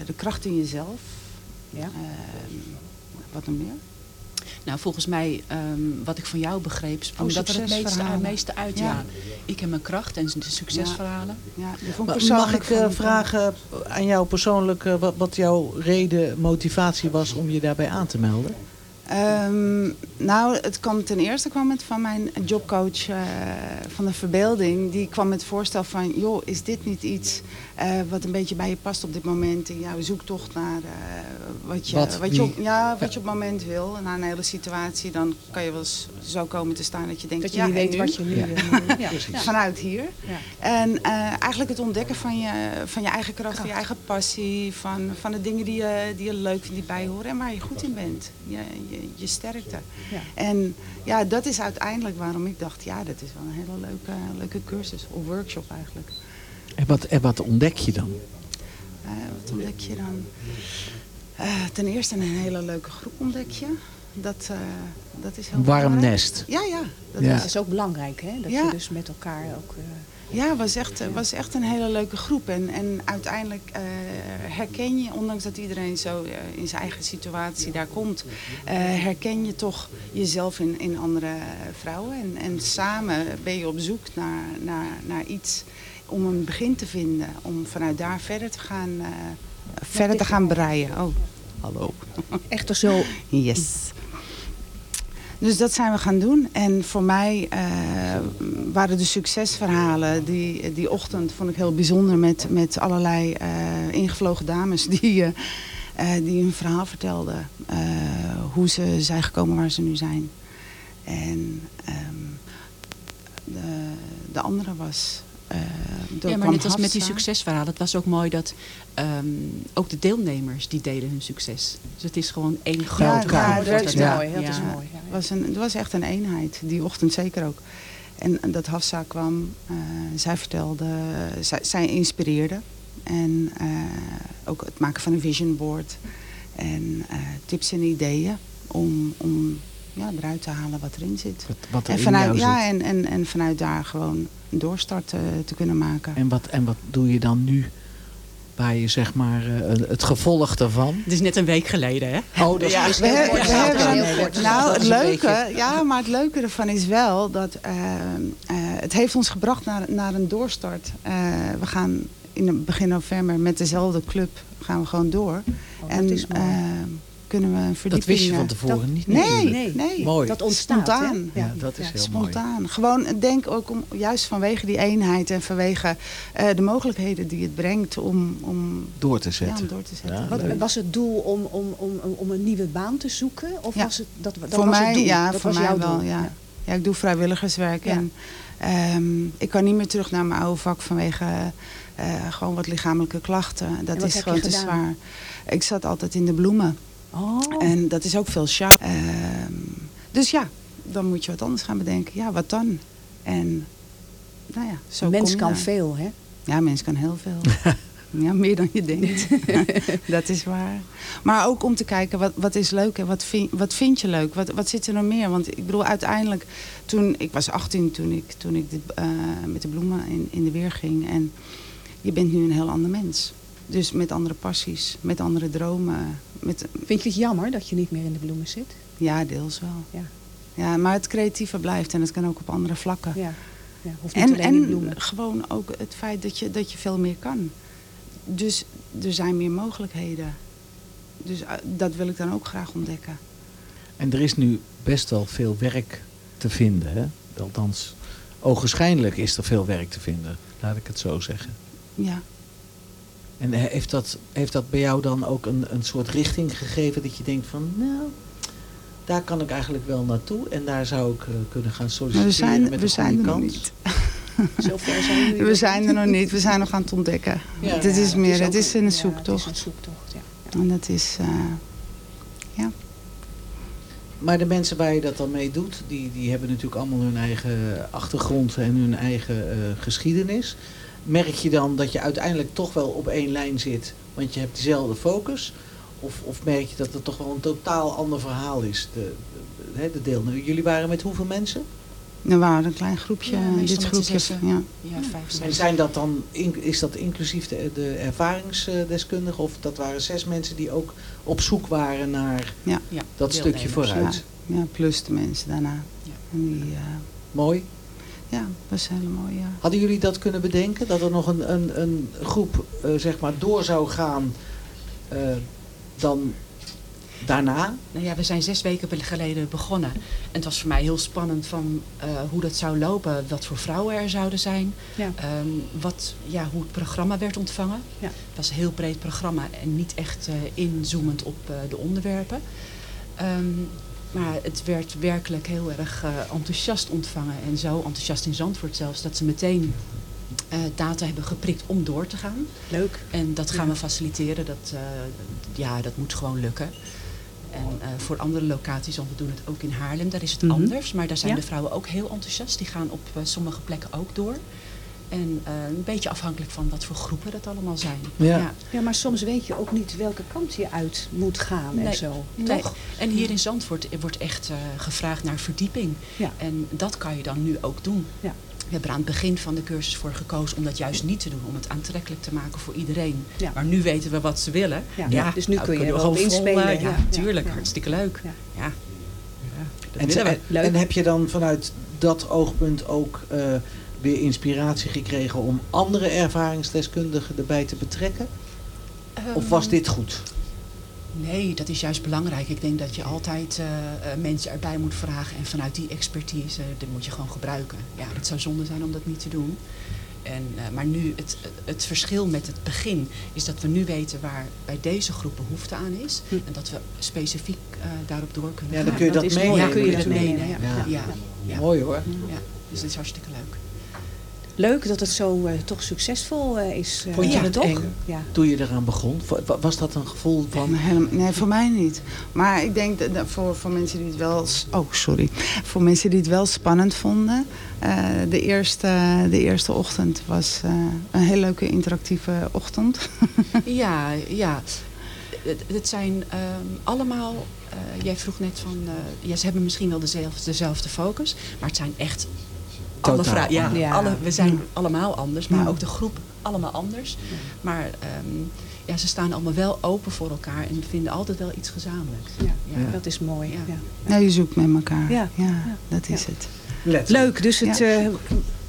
de kracht in jezelf. Ja. Eh, wat nog meer? Nou, volgens mij, ehm, wat ik van jou begreep, sprong Oh, dat er het meeste, succesverhalen. meeste uit. Ja. Ja. Ik heb mijn kracht en de succesverhalen. Ja, vond ik Mag ik eh, vragen aan jou persoonlijk eh, wat, wat jouw reden, motivatie was om je daarbij aan te melden? eh, Ehm, nou, het kwam ten eerste kwam het van mijn jobcoach eh, van de verbeelding. Die kwam met het voorstel van, joh, is dit niet iets eh, wat een beetje bij je past op dit moment in jouw zoektocht naar eh, wat, je, Wat, wat, je op, ja, wat je op het moment wil. Na een hele situatie, dan kan je wel eens zo komen te staan dat je denkt, Dat je ja, niet weet nu? wat je nu Ja. wil doen. Ja. Ja. Vanuit hier. Ja. En eh, eigenlijk het ontdekken van je, van je eigen kracht, van je eigen passie, van, van de dingen die je, die je leuk vindt, die bijhoren en waar je goed in bent. Je, je, je sterkte. Ja. En ja, dat is uiteindelijk waarom ik dacht, ja, dat is wel een hele leuke, leuke cursus, of workshop eigenlijk. En wat, en wat ontdek je dan? Eh, wat ontdek je dan? Eh, ten eerste een hele leuke groep ontdek je. Dat, eh, dat is heel Een warm belangrijk. nest. Ja, ja. Dat Ja. Dat is ook belangrijk, hè? Dat Ja. je dus met elkaar ook... eh, Ja, het was echt, was echt een hele leuke groep. En, en uiteindelijk eh, herken je, ondanks dat iedereen zo eh, in zijn eigen situatie daar komt, eh, herken je toch jezelf in, in andere vrouwen. En, en samen ben je op zoek naar, naar, naar iets om een begin te vinden. Om vanuit daar verder te gaan, eh, verder te gaan breien. Oh, hallo. Echt er zo... Yes. Dus dat zijn we gaan doen. En voor mij eh, waren de succesverhalen die, die ochtend vond ik heel bijzonder met, met allerlei eh, ingevlogen dames die, eh, eh, die hun verhaal vertelden. eh, hoe ze zijn gekomen waar ze nu zijn. En ehm, de, de andere was... eh, Ja, maar net als met die succesverhalen. Het was ook mooi dat ehm, ook de deelnemers die delen hun succes. Dus het is gewoon één grote ja, dat is mooi. Dat Ja. is mooi. Het was, een, het was echt een eenheid, die ochtend zeker ook. En dat Hafsa kwam, eh, zij vertelde, zij, zij inspireerde. En eh, ook het maken van een vision board. En tips en ideeën om, om ja, eruit te halen wat erin zit. Wat, wat er en, vanuit, ja, zit. en, en, en vanuit daar gewoon een doorstart eh, te kunnen maken. En wat, en wat doe je dan nu? Waar je zeg maar eh, het gevolg daarvan... Het is net een week geleden, hè? Oh, dat is Ja, we, heel hebben- kort. we hebben, heel kort. nou, Dat het leuke, ja, maar het leuke ervan is wel dat eh, eh, het heeft ons gebracht naar, naar een doorstart. Eh, we gaan in het begin november met dezelfde club gaan we gewoon door. Oh, en is mooi. Eh, kunnen we een verdieping... Dat wist je van eh, tevoren dat- niet Nee, nee. nee. Mooi. Dat ontstaat? Spontaan. Ja, dat is heel mooi. Spontaan. Gewoon denk ook om, juist vanwege die eenheid en vanwege eh, de mogelijkheden die het brengt om, om, Door te ja, zetten. om door te zetten. Ja, Wat, was het doel om, om, om, om een nieuwe baan te zoeken? Of Ja. was het, dat, dat voor was mij, het doel? ja, dat voor was mij jouw wel. doel. Ja. Ja. ik doe vrijwilligerswerk. Ja. En ehm, ik kan niet meer terug naar mijn oude vak vanwege eh, gewoon wat lichamelijke klachten. Dat is gewoon te zwaar. Ik zat altijd in de bloemen. Oh, En dat is ook veel sjouw. Ehm, dus ja, dan moet je wat anders gaan bedenken. Ja, wat dan? En nou ja, zo mens kom kan daar. veel, hè? Ja, mens kan heel veel. ja, meer dan je denkt. dat is waar. Maar ook om te kijken, wat, wat is leuk en wat vind, wat vind je leuk? Wat, wat zit er nog meer? Want ik bedoel, uiteindelijk, toen, ik was 18 toen ik, toen ik eh, met de bloemen in, in de weer ging. En je bent nu een heel ander mens. Dus met andere passies, met andere dromen. Met, Vind je het jammer dat je niet meer in de bloemen zit? ja, deels wel. Ja. Ja, maar het creatieve blijft en het kan ook op andere vlakken. Ja. ja hoeft niet En, alleen en bloemen. gewoon ook het feit dat je, dat je veel meer kan. Dus er zijn meer mogelijkheden. Dus eh, dat wil ik dan ook graag ontdekken. En er is nu best wel veel werk te vinden. Hè? Althans, ogenschijnlijk is er veel werk te vinden. Laat ik het zo zeggen. Ja. En he- heeft dat, heeft dat bij jou dan ook een, een soort richting gegeven dat je denkt van, nou, daar kan ik eigenlijk wel naartoe en daar zou ik eh, kunnen gaan Maar solliciteren we zijn, met we zijn er nog niet. Zijn We zijn er nog niet. We zijn nog aan het ontdekken. Ja. het is Ja, meer, het is een ja, zoektocht. Het is een zoektocht, ja. En dat is, eh, Maar de mensen waar je dat dan mee doet, die, die hebben natuurlijk allemaal hun eigen achtergrond en hun eigen eh, geschiedenis. Merk je dan dat je uiteindelijk toch wel op één lijn zit, want je hebt diezelfde focus? Of, of merk je dat het toch wel een totaal ander verhaal is, de, de, de, de deelnemers? Jullie waren met hoeveel mensen? er waren een klein groepje. Ja, meestal dit groepje. Ja. Ja, vijf, En zijn dat dan, in- is dat inclusief de, de ervaringsdeskundigen? Of dat waren zes mensen die ook op zoek waren naar Ja. Ja, dat stukje vooruit? ja, plus de mensen daarna. Ja. En die, eh, Mooi. Ja, dat is heel mooi. Ja. Hadden jullie dat kunnen bedenken? Dat er nog een, een, een groep eh, zeg maar door zou gaan eh, dan Daarna? Nou ja, we zijn zes weken geleden begonnen. En het was voor mij heel spannend van eh, hoe dat zou lopen. Wat voor vrouwen er zouden zijn. Ja. Ehm, wat, ja, hoe het programma werd ontvangen. Ja. Het was een heel breed programma en niet echt eh, inzoomend op eh, de onderwerpen. Ehm, maar het werd werkelijk heel erg eh, enthousiast ontvangen. En zo enthousiast in Zandvoort zelfs dat ze meteen eh, data hebben geprikt om door te gaan. Leuk. En dat gaan Ja. we faciliteren. Dat, eh, ja, dat moet gewoon lukken. En voor andere locaties, want we doen het ook in Haarlem, daar is het Mhm. anders. Maar daar zijn Ja. de vrouwen ook heel enthousiast. Die gaan op sommige plekken ook door. En eh, een beetje afhankelijk van wat voor groepen dat allemaal zijn. Ja. Ja, maar soms weet je ook niet welke kant je uit moet gaan en zo. nee. Toch? En hier in Zandvoort wordt echt eh, gevraagd naar verdieping. Ja. En dat kan je dan nu ook doen. Ja. We hebben er aan het begin van de cursus voor gekozen om dat juist niet te doen. Om het aantrekkelijk te maken voor iedereen. Ja. Maar nu weten we wat ze willen. Ja. Dus nu nou, kun je er gewoon inspelen. eh, Ja, Ja. tuurlijk. Ja. Hartstikke leuk. Ja. Ja. Ja, dat En, willen we. en, en heb je dan vanuit dat oogpunt ook eh, weer inspiratie gekregen om andere ervaringsdeskundigen erbij te betrekken? Of was Ehm, dit goed? Nee, dat is juist belangrijk. Ik denk dat je altijd eh, eh, mensen erbij moet vragen. En vanuit die expertise, dat moet je gewoon gebruiken. Ja, het zou zonde zijn om dat niet te doen. En, eh, maar nu, het, het verschil met het begin is dat we nu weten waar bij deze groep behoefte aan is. Hm. En dat we specifiek eh, daarop door kunnen Ja, gaan. dan kun je dat meenemen. Ja, kun je dat meenemen. Ja. Ja, ja. Mooi hoor. ja. Dus dat is hartstikke leuk. Leuk dat het zo eh, toch succesvol eh, is. eh, Vond je ja, het toch? eng? Ja. Toen je eraan begon, wa- was dat een gevoel van... Nee, helemaal- nee, voor mij niet. Maar ik denk dat dat voor, voor mensen die het wel... Oh, sorry. Voor mensen die het wel spannend vonden. eh, de, eerste, de eerste ochtend was eh, een heel leuke interactieve ochtend. Ja, ja. Het, het zijn ehm, allemaal, eh, jij vroeg net van, ja, ze hebben misschien wel dezelfde, dezelfde focus, maar het zijn echt alle vrouwen. Ja. Alle, we zijn Ja. allemaal anders, maar Ja. ook de groep allemaal anders. Maar ehm, ja, ze staan allemaal wel open voor elkaar en vinden altijd wel iets gezamenlijks. Ja. Ja. Dat is mooi. Ja. Ja. Ja, je zoekt met elkaar. Ja. Ja, dat is Ja. het. Leuk, dus het Ja. eh,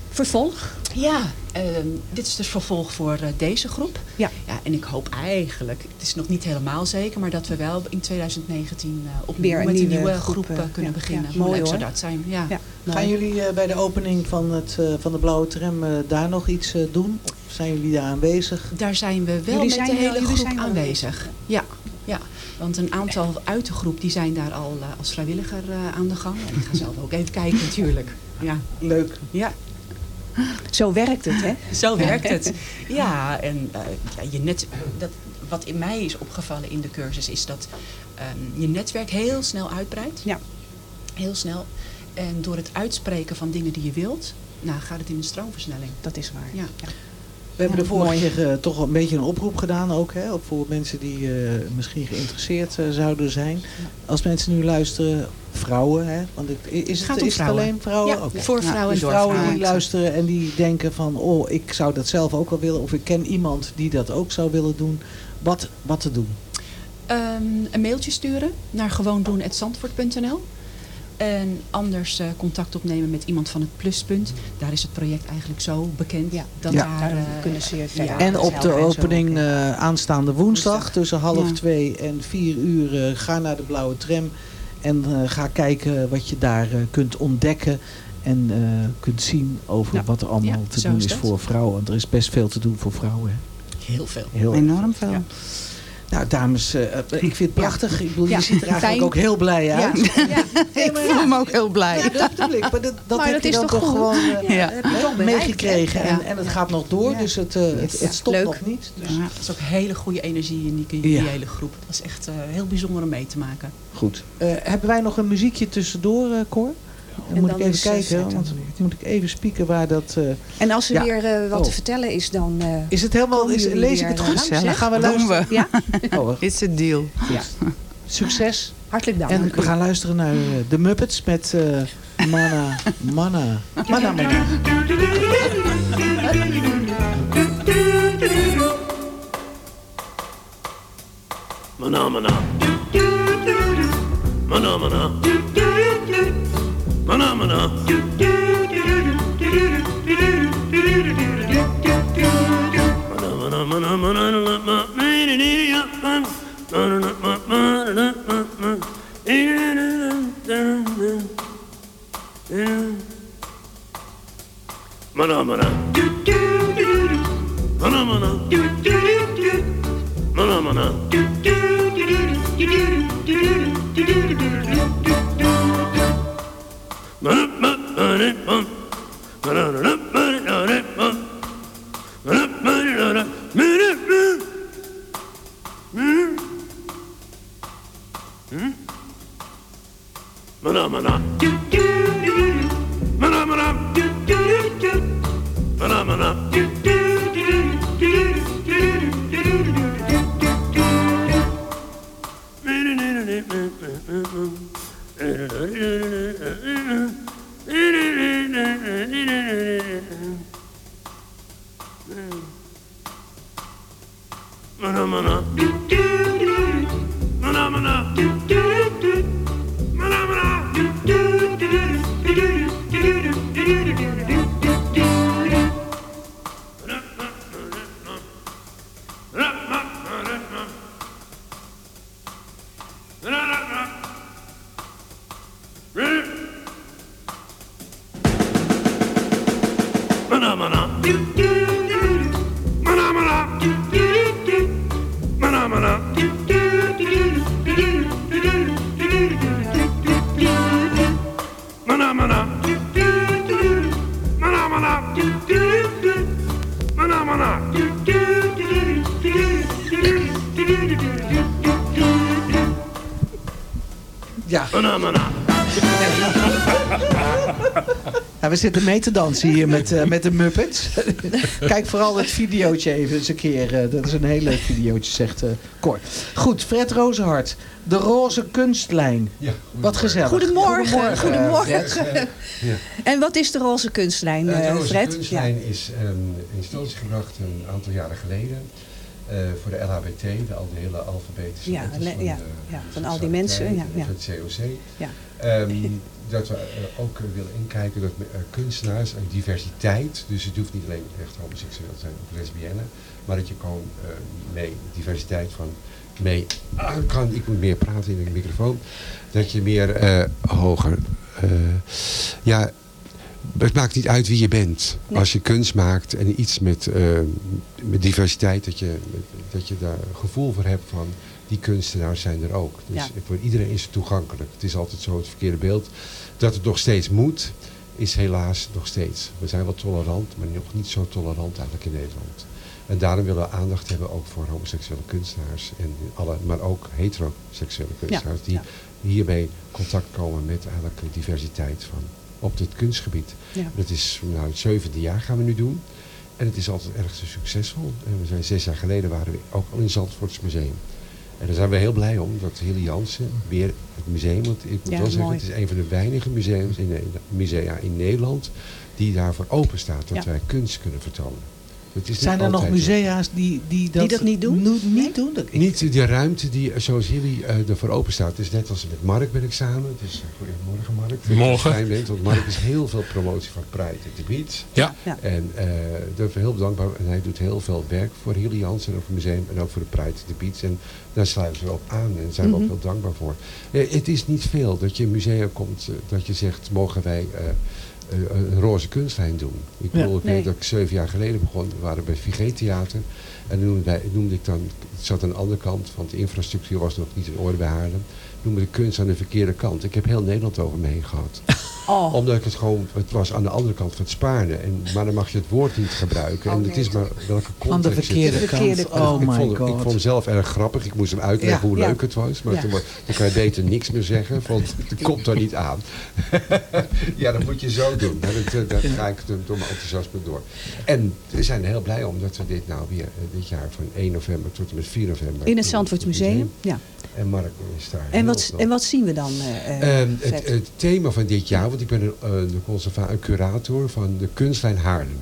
vervolg. Ja, ehm, dit is dus vervolg voor eh, deze groep. Ja. ja. En ik hoop eigenlijk, het is nog niet helemaal zeker, maar dat we wel in 2019 eh opnieuw Weer een met een nieuwe nieuwe groep, groep, eh, kunnen ja, beginnen. ja, Hoe mooi leuk zou dat zijn? Ja. Ja. Gaan jullie eh, bij de opening van, het, eh, van de Blauwe Tram eh, daar nog iets eh, doen? Of zijn jullie daar aanwezig? Daar zijn we wel Jullie met zijn de hele jullie groep zijn aanwezig. Ja, ja, want een aantal uit de groep die zijn daar al als vrijwilliger eh, aan de gang. En ik ga zelf ook even kijken natuurlijk. Ja, Leuk. ja. Zo werkt het, hè? Zo werkt het. Ja, en eh, ja, je net, dat, wat in mij is opgevallen in de cursus is dat ehm, je netwerk heel snel uitbreidt. Ja. Heel snel. En door het uitspreken van dingen die je wilt, nou, gaat het in een stroomversnelling. Dat is waar. Ja. We hebben de vorige keer eh, toch een beetje een oproep gedaan ook. Hè, voor mensen die eh, misschien geïnteresseerd eh, zouden zijn. Als mensen nu luisteren, vrouwen. Hè, want het, is het, is het alleen vrouwen? Ja, Oké. voor vrouwen Dus en door vrouwen vrouwen. die luisteren en die denken van... oh, ik zou dat zelf ook wel willen. Of ik ken iemand die dat ook zou willen doen. Wat, wat te doen? Ehm, een mailtje sturen naar gewoondoen.zandvoort.nl En anders eh, contact opnemen met iemand van het pluspunt. Daar is het project eigenlijk zo bekend. Ja. Dat Ja. daar, eh, kunnen ze ja. en op de opening eh, aanstaande woensdag Woensdag. tussen half Ja. twee en vier uur... eh, ga naar de Blauwe Tram en eh, ga kijken wat je daar eh, kunt ontdekken... En eh, kunt zien over Ja. wat er allemaal Ja, te doen is voor vrouwen. Want er is best veel te doen voor vrouwen. Hè. Heel veel. Heel. Enorm veel. Ja. Nou, dames, eh, ik vind het prachtig. Ik bedoel, Ja, je ziet er eigenlijk fijn. ook heel blij Ja. uit. Ja. Ik voel me ook heel blij. Ja, dat bedoel ik. Maar dat, dat Maar heb dat je is dan toch gewoon eh, Ja. meegekregen. En, Ja. en het gaat nog door, Ja. dus het, eh, het, Ja. het stopt Leuk. nog niet. Dus Ja. Dat is ook hele goede energie in die, die Ja. hele groep. Dat was echt eh, heel bijzonder om mee te maken. goed. Eh, hebben wij nog een muziekje tussendoor, eh Cor? Dan En moet ik even eh, kijken, want dan moet ik even spieken waar dat... eh, En als er Ja. weer eh, wat Oh. te vertellen is, dan... eh, is het helemaal... Is, lees ik het goed? langs, Dan gaan we luisteren. we. ja, Oh. It's a deal. Succes. hartelijk dank. En we gaan luisteren naar de Muppets met eh Mana, Mana, Mana, Mana. Mana mana. Mana mana. Phenomena! Ja. Ja, we zitten mee te dansen hier met, eh, met de Muppets. Kijk vooral het videootje even eens een keer. eh, dat is een heel leuk videootje, zegt eh Cor. Goed, Fred Rozenhart. De roze kunstlijn. Wat gezellig. Goedemorgen. Goedemorgen. Fred. En wat is de roze kunstlijn, Eh, eh, de Roze Fred? kunstlijn is um, in gebracht een aantal jaren geleden. Eh, voor de LHBT, de, al de hele alfabetische Ja, van, ja, de ja, van al die mensen, ja, ja. Van het COC. Ja. Ehm, dat we eh, ook eh, willen inkijken dat eh, kunstenaars en diversiteit, dus het hoeft niet alleen echt homoseksueel te zijn of lesbienne, maar dat je gewoon eh, mee diversiteit van mee ah, kan, ik moet meer praten in de microfoon, dat je meer eh, hoger, eh, ja, het maakt niet uit wie je bent. Nee. Als je kunst maakt en iets met, eh, met diversiteit, dat je, dat je daar gevoel voor hebt van die kunstenaars zijn er ook. Dus Ja. voor iedereen is het toegankelijk. Het is altijd zo het verkeerde beeld. Dat het nog steeds moet, is helaas nog steeds. We zijn wel tolerant, maar nog niet zo tolerant eigenlijk in Nederland. En daarom willen we aandacht hebben ook voor homoseksuele kunstenaars. En alle, maar ook heteroseksuele kunstenaars. Die hiermee contact komen met eigenlijk de diversiteit van op dit kunstgebied. Ja. Dat is nou, het zevende jaar gaan we nu doen. En het is altijd erg succesvol. En we zijn zes jaar geleden waren we ook al in het Zandvoorts Museum. En daar zijn we heel blij om dat Hilly Jansen weer het museum, want ik moet Ja, wel zeggen, mooi. het is een van de weinige museums in, musea in Nederland die daarvoor open staat dat Ja. wij kunst kunnen vertonen. Het is niet Zijn er nog musea's die, die, dat, dat niet doen? no- niet doen? Dat- Niet die ruimte die, eh, zoals jullie eh, ervoor open staat. Het is net als met Mark ben ik samen. Dus uh, goedemorgen Mark. Dat je Morgen. fijn bent, want Mark is heel veel promotie van Pride at the Beach. Ja. Ja. En eh daar ben heel dankbaar. En hij doet heel veel werk voor Hilly Jansen en ook voor het museum. En ook voor de Pride at the Beach. En daar sluiten we op aan. En daar zijn we Mhm. ook heel dankbaar voor. Eh, het is niet veel dat je in een museum komt. eh, dat je zegt, mogen wij... eh, eh, een roze kunstlijn doen. Ik, Ja. bedoel, ik Nee. weet dat ik zeven jaar geleden begon. We waren bij Vigé Theater. En noemde, wij, noemde ik dan, het zat aan de andere kant, want de infrastructuur was nog niet in orde bij Haarlem. Noemde de kunst aan de verkeerde kant. Ik heb heel Nederland over me heen gehad. Oh, Omdat ik het gewoon, het was aan de andere kant van het Spaarne. En, maar dan mag je het woord niet gebruiken. Oh, en nee. het is maar welke context Van de het verkeerde kant. Oh ik, my vond, het- ik god. vond hem zelf erg grappig. Ik moest hem uitleggen Ja. hoe Ja. leuk het was. Maar Ja. toen, dan kan je beter niks meer zeggen. Want het komt er niet aan. ja, dat moet je zo doen. Dat, daar ga ik door door mijn enthousiasme door. En we zijn heel blij om dat we dit nou weer eh, dit jaar van 1 november tot en met 4 november. in het. Zandvoort Museum. Ja. En Mark is daar. En wat, en wat zien we dan, eh, eh, Ehm, het, het thema van dit jaar, want ik ben een, eh, een curator van de kunstlijn Haarlem.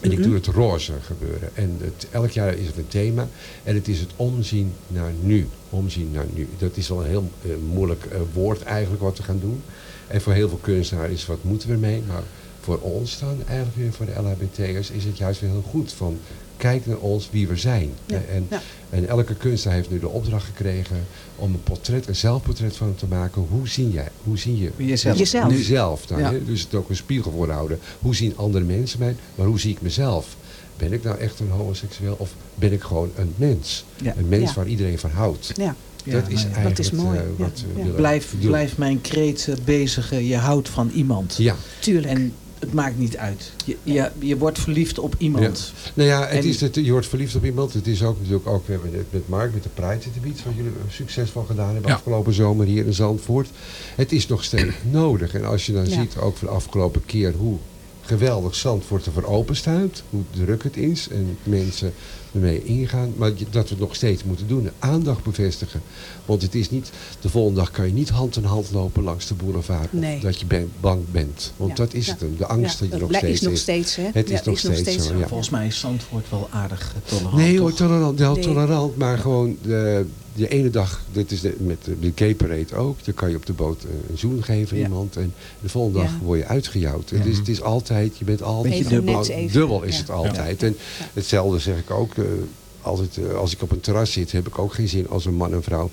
En ik Mhm. doe het roze gebeuren. En het, elk jaar is het een thema. En het is het omzien naar nu. Omzien naar nu. Dat is wel een heel eh, moeilijk eh, woord eigenlijk wat we gaan doen. En voor heel veel kunstenaars is wat moeten we ermee. Maar voor ons dan, eigenlijk weer voor de LHBT'ers, is het juist weer heel goed van kijk naar ons wie we zijn. Ja, En, ja. en elke kunstenaar heeft nu de opdracht gekregen om een portret, een zelfportret van hem te maken. Hoe zie jij? Hoe zie je Jezelf. Jezelf. jezelf dan, Ja. hè? Dus het ook een spiegel voorhouden. Hoe zien andere mensen mij? Maar hoe zie ik mezelf? Ben ik nou echt een homoseksueel of ben ik gewoon een mens? Ja. Een mens Ja. waar iedereen van houdt. Ja. Ja, dat is ja. eigenlijk Dat is mooi, eh, ja. wat Ja. blijf mijn kreet eh, bezigen. Je houdt van iemand. Ja. Tuurlijk. En het maakt niet uit. Je, je, je wordt verliefd op iemand. Nou ja, het En- is het, je wordt verliefd op iemand. Het is ook natuurlijk ook, we hebben het met Mark, met de Pride gebied, wat jullie succesvol gedaan hebben Ja. afgelopen zomer hier in Zandvoort. Het is nog steeds nodig. En als je dan Ja. ziet, ook van de afgelopen keer, hoe geweldig Zandvoort ervoor open staat. Hoe druk het is en mensen ermee ingaan. Maar dat we het nog steeds moeten doen. Aandacht bevestigen. Want het is niet, de volgende dag kan je niet hand in hand lopen langs de boulevard. Nee. Of dat je ben, bang bent. Want Ja. dat is Ja. het hem. De angst Ja, dat je nog is steeds nog steeds, hè? Het Ja, is nog is nog steeds, steeds zo, zo. ja. Volgens mij is Zandvoort wel aardig eh, tolerant. Nee hoor, tolerant, wel Nee. tolerant, maar gewoon de, de ene dag, dat is de, met de, gay parade ook, dan kan je op de boot eh, een zoen geven aan Ja. iemand en de volgende dag Ja. word je uitgejouwd. Het, is, het is altijd, je bent altijd Beetje dubbel, dubbel is ja. het altijd. En hetzelfde zeg ik ook, eh, altijd, eh, als ik op een terras zit, heb ik ook geen zin als een man en vrouw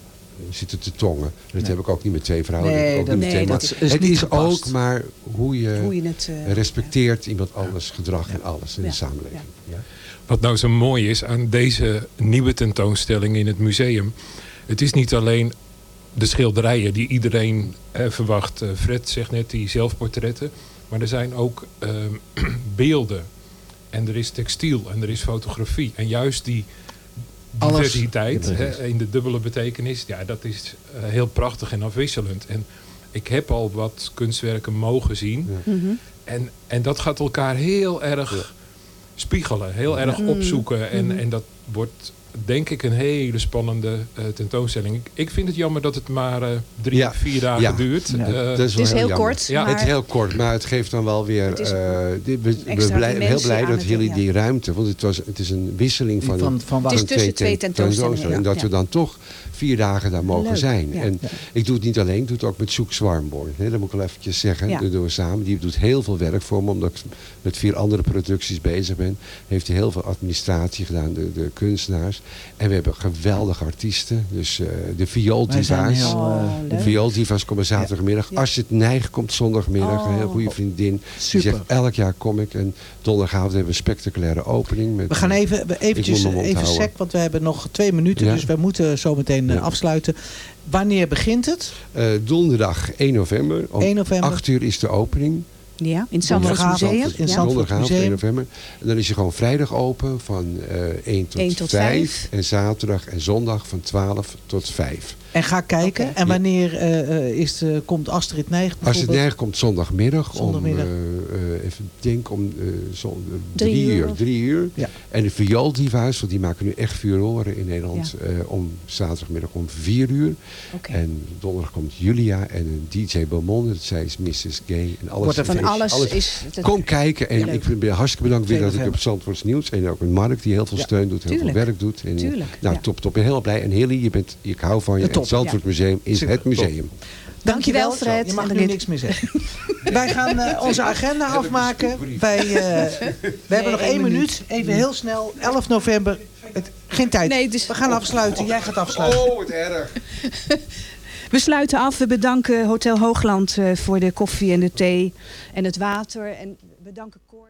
zitten te tongen. Dat Nee. heb ik ook niet met twee vrouwen. Nee, ook niet met twee is het is gepast. ook maar hoe je, Hoe je het... respecteert iemand anders gedrag en alles in Ja. de samenleving. Wat nou zo mooi is aan deze nieuwe tentoonstelling in het museum. Het is niet alleen de schilderijen die iedereen eh, verwacht. Eh, Fred zegt net die zelfportretten. Maar er zijn ook ehm, beelden. En er is textiel en er is fotografie. En juist die diversiteit hè, in de dubbele betekenis. Ja, dat is eh, heel prachtig en afwisselend. En ik heb al wat kunstwerken mogen zien. mhm. En, en dat gaat elkaar heel erg spiegelen, heel erg opzoeken. En, Mhm. en dat wordt denk ik een hele spannende eh, tentoonstelling. Ik, ik vind het jammer dat het maar eh, drie, Ja. vier dagen Ja. duurt. Ja. Eh, Het is wel heel kort, Ja. maar... Het is heel kort, maar het geeft dan wel weer... Eh, we zijn blij, heel blij dat jullie die ruimte... Want het, was, het is een wisseling van, Van, van Het is tussen twee ten- tentoonstellingen, En dat ja. we dan toch vier dagen daar mogen Leuk, zijn. ja. En ik doe het niet alleen, ik doe het ook met Zoek Zwarmborn. hè, Dat moet ik wel eventjes zeggen. Ja. Dat doen we samen. Die doet heel veel werk voor me, omdat ik met vier andere producties bezig ben. Heeft hij heel veel administratie gedaan, de, de kunstenaars. En we hebben geweldige artiesten. Dus eh, de viooldiva's. Oh, eh, leuk. De viooldiva's komen zaterdagmiddag. Ja. Als je het neigt, komt zondagmiddag. Een heel goede Oh. vriendin. Die Super. zegt, elk jaar kom ik. En donderdagavond hebben we een spectaculaire opening. Met, We gaan even, we- eventjes, even sec, want we hebben nog twee minuten. Ja. Dus we moeten zo meteen eh, Ja. afsluiten. Wanneer begint het? Eh, donderdag 1 november. Om 1 november. 8 uur is de opening. Ja, in het Zandvoort Museum. in ja. Zandvoort Donderdagavond Museum. 1 november. En dan is je gewoon vrijdag open van eh 1 tot, 1 tot 5. 5. En zaterdag en zondag van 12 tot 5. En ga kijken. En wanneer eh, eh, is de, komt Astrid het bijvoorbeeld? neigt komt zondagmiddag, Zondagmiddag. om, eh, eh, even denk om eh, zon- Drie drie, uur Drie uur. Ja. En de viooldiva's, want die maken nu echt furoren in Nederland, eh, om zaterdagmiddag om 4 uur. Oké. En donderdag komt Julia en een DJ Beaumont, dat zij is Mrs. Gay. En alles Wordt er Van feest. alles is... Kom kijken en Ja, ik ben hartstikke bedankt weer dat ik op Zandvoorts Nieuws en ook met Mark die heel veel Ja. steun doet, heel Tuurlijk. veel werk doet. En, Tuurlijk, Nou, ja. top, top. Ik ben heel blij. En Hilly, je bent, ik hou van je. Top. Het Zandvoort. Museum is Super, het museum. Dankjewel, Zo, Fred. Je mag nu niks meer zeggen. Wij gaan eh, onze agenda afmaken. Wij, eh, we hebben nog één minuut. Even heel snel. 11 november. Het, geen tijd. Nee, dus- We gaan afsluiten. Jij gaat afsluiten. Oh, wat erg. We sluiten af. We bedanken Hotel Hoogland eh, voor de koffie en de thee en het water. En we danken Cor.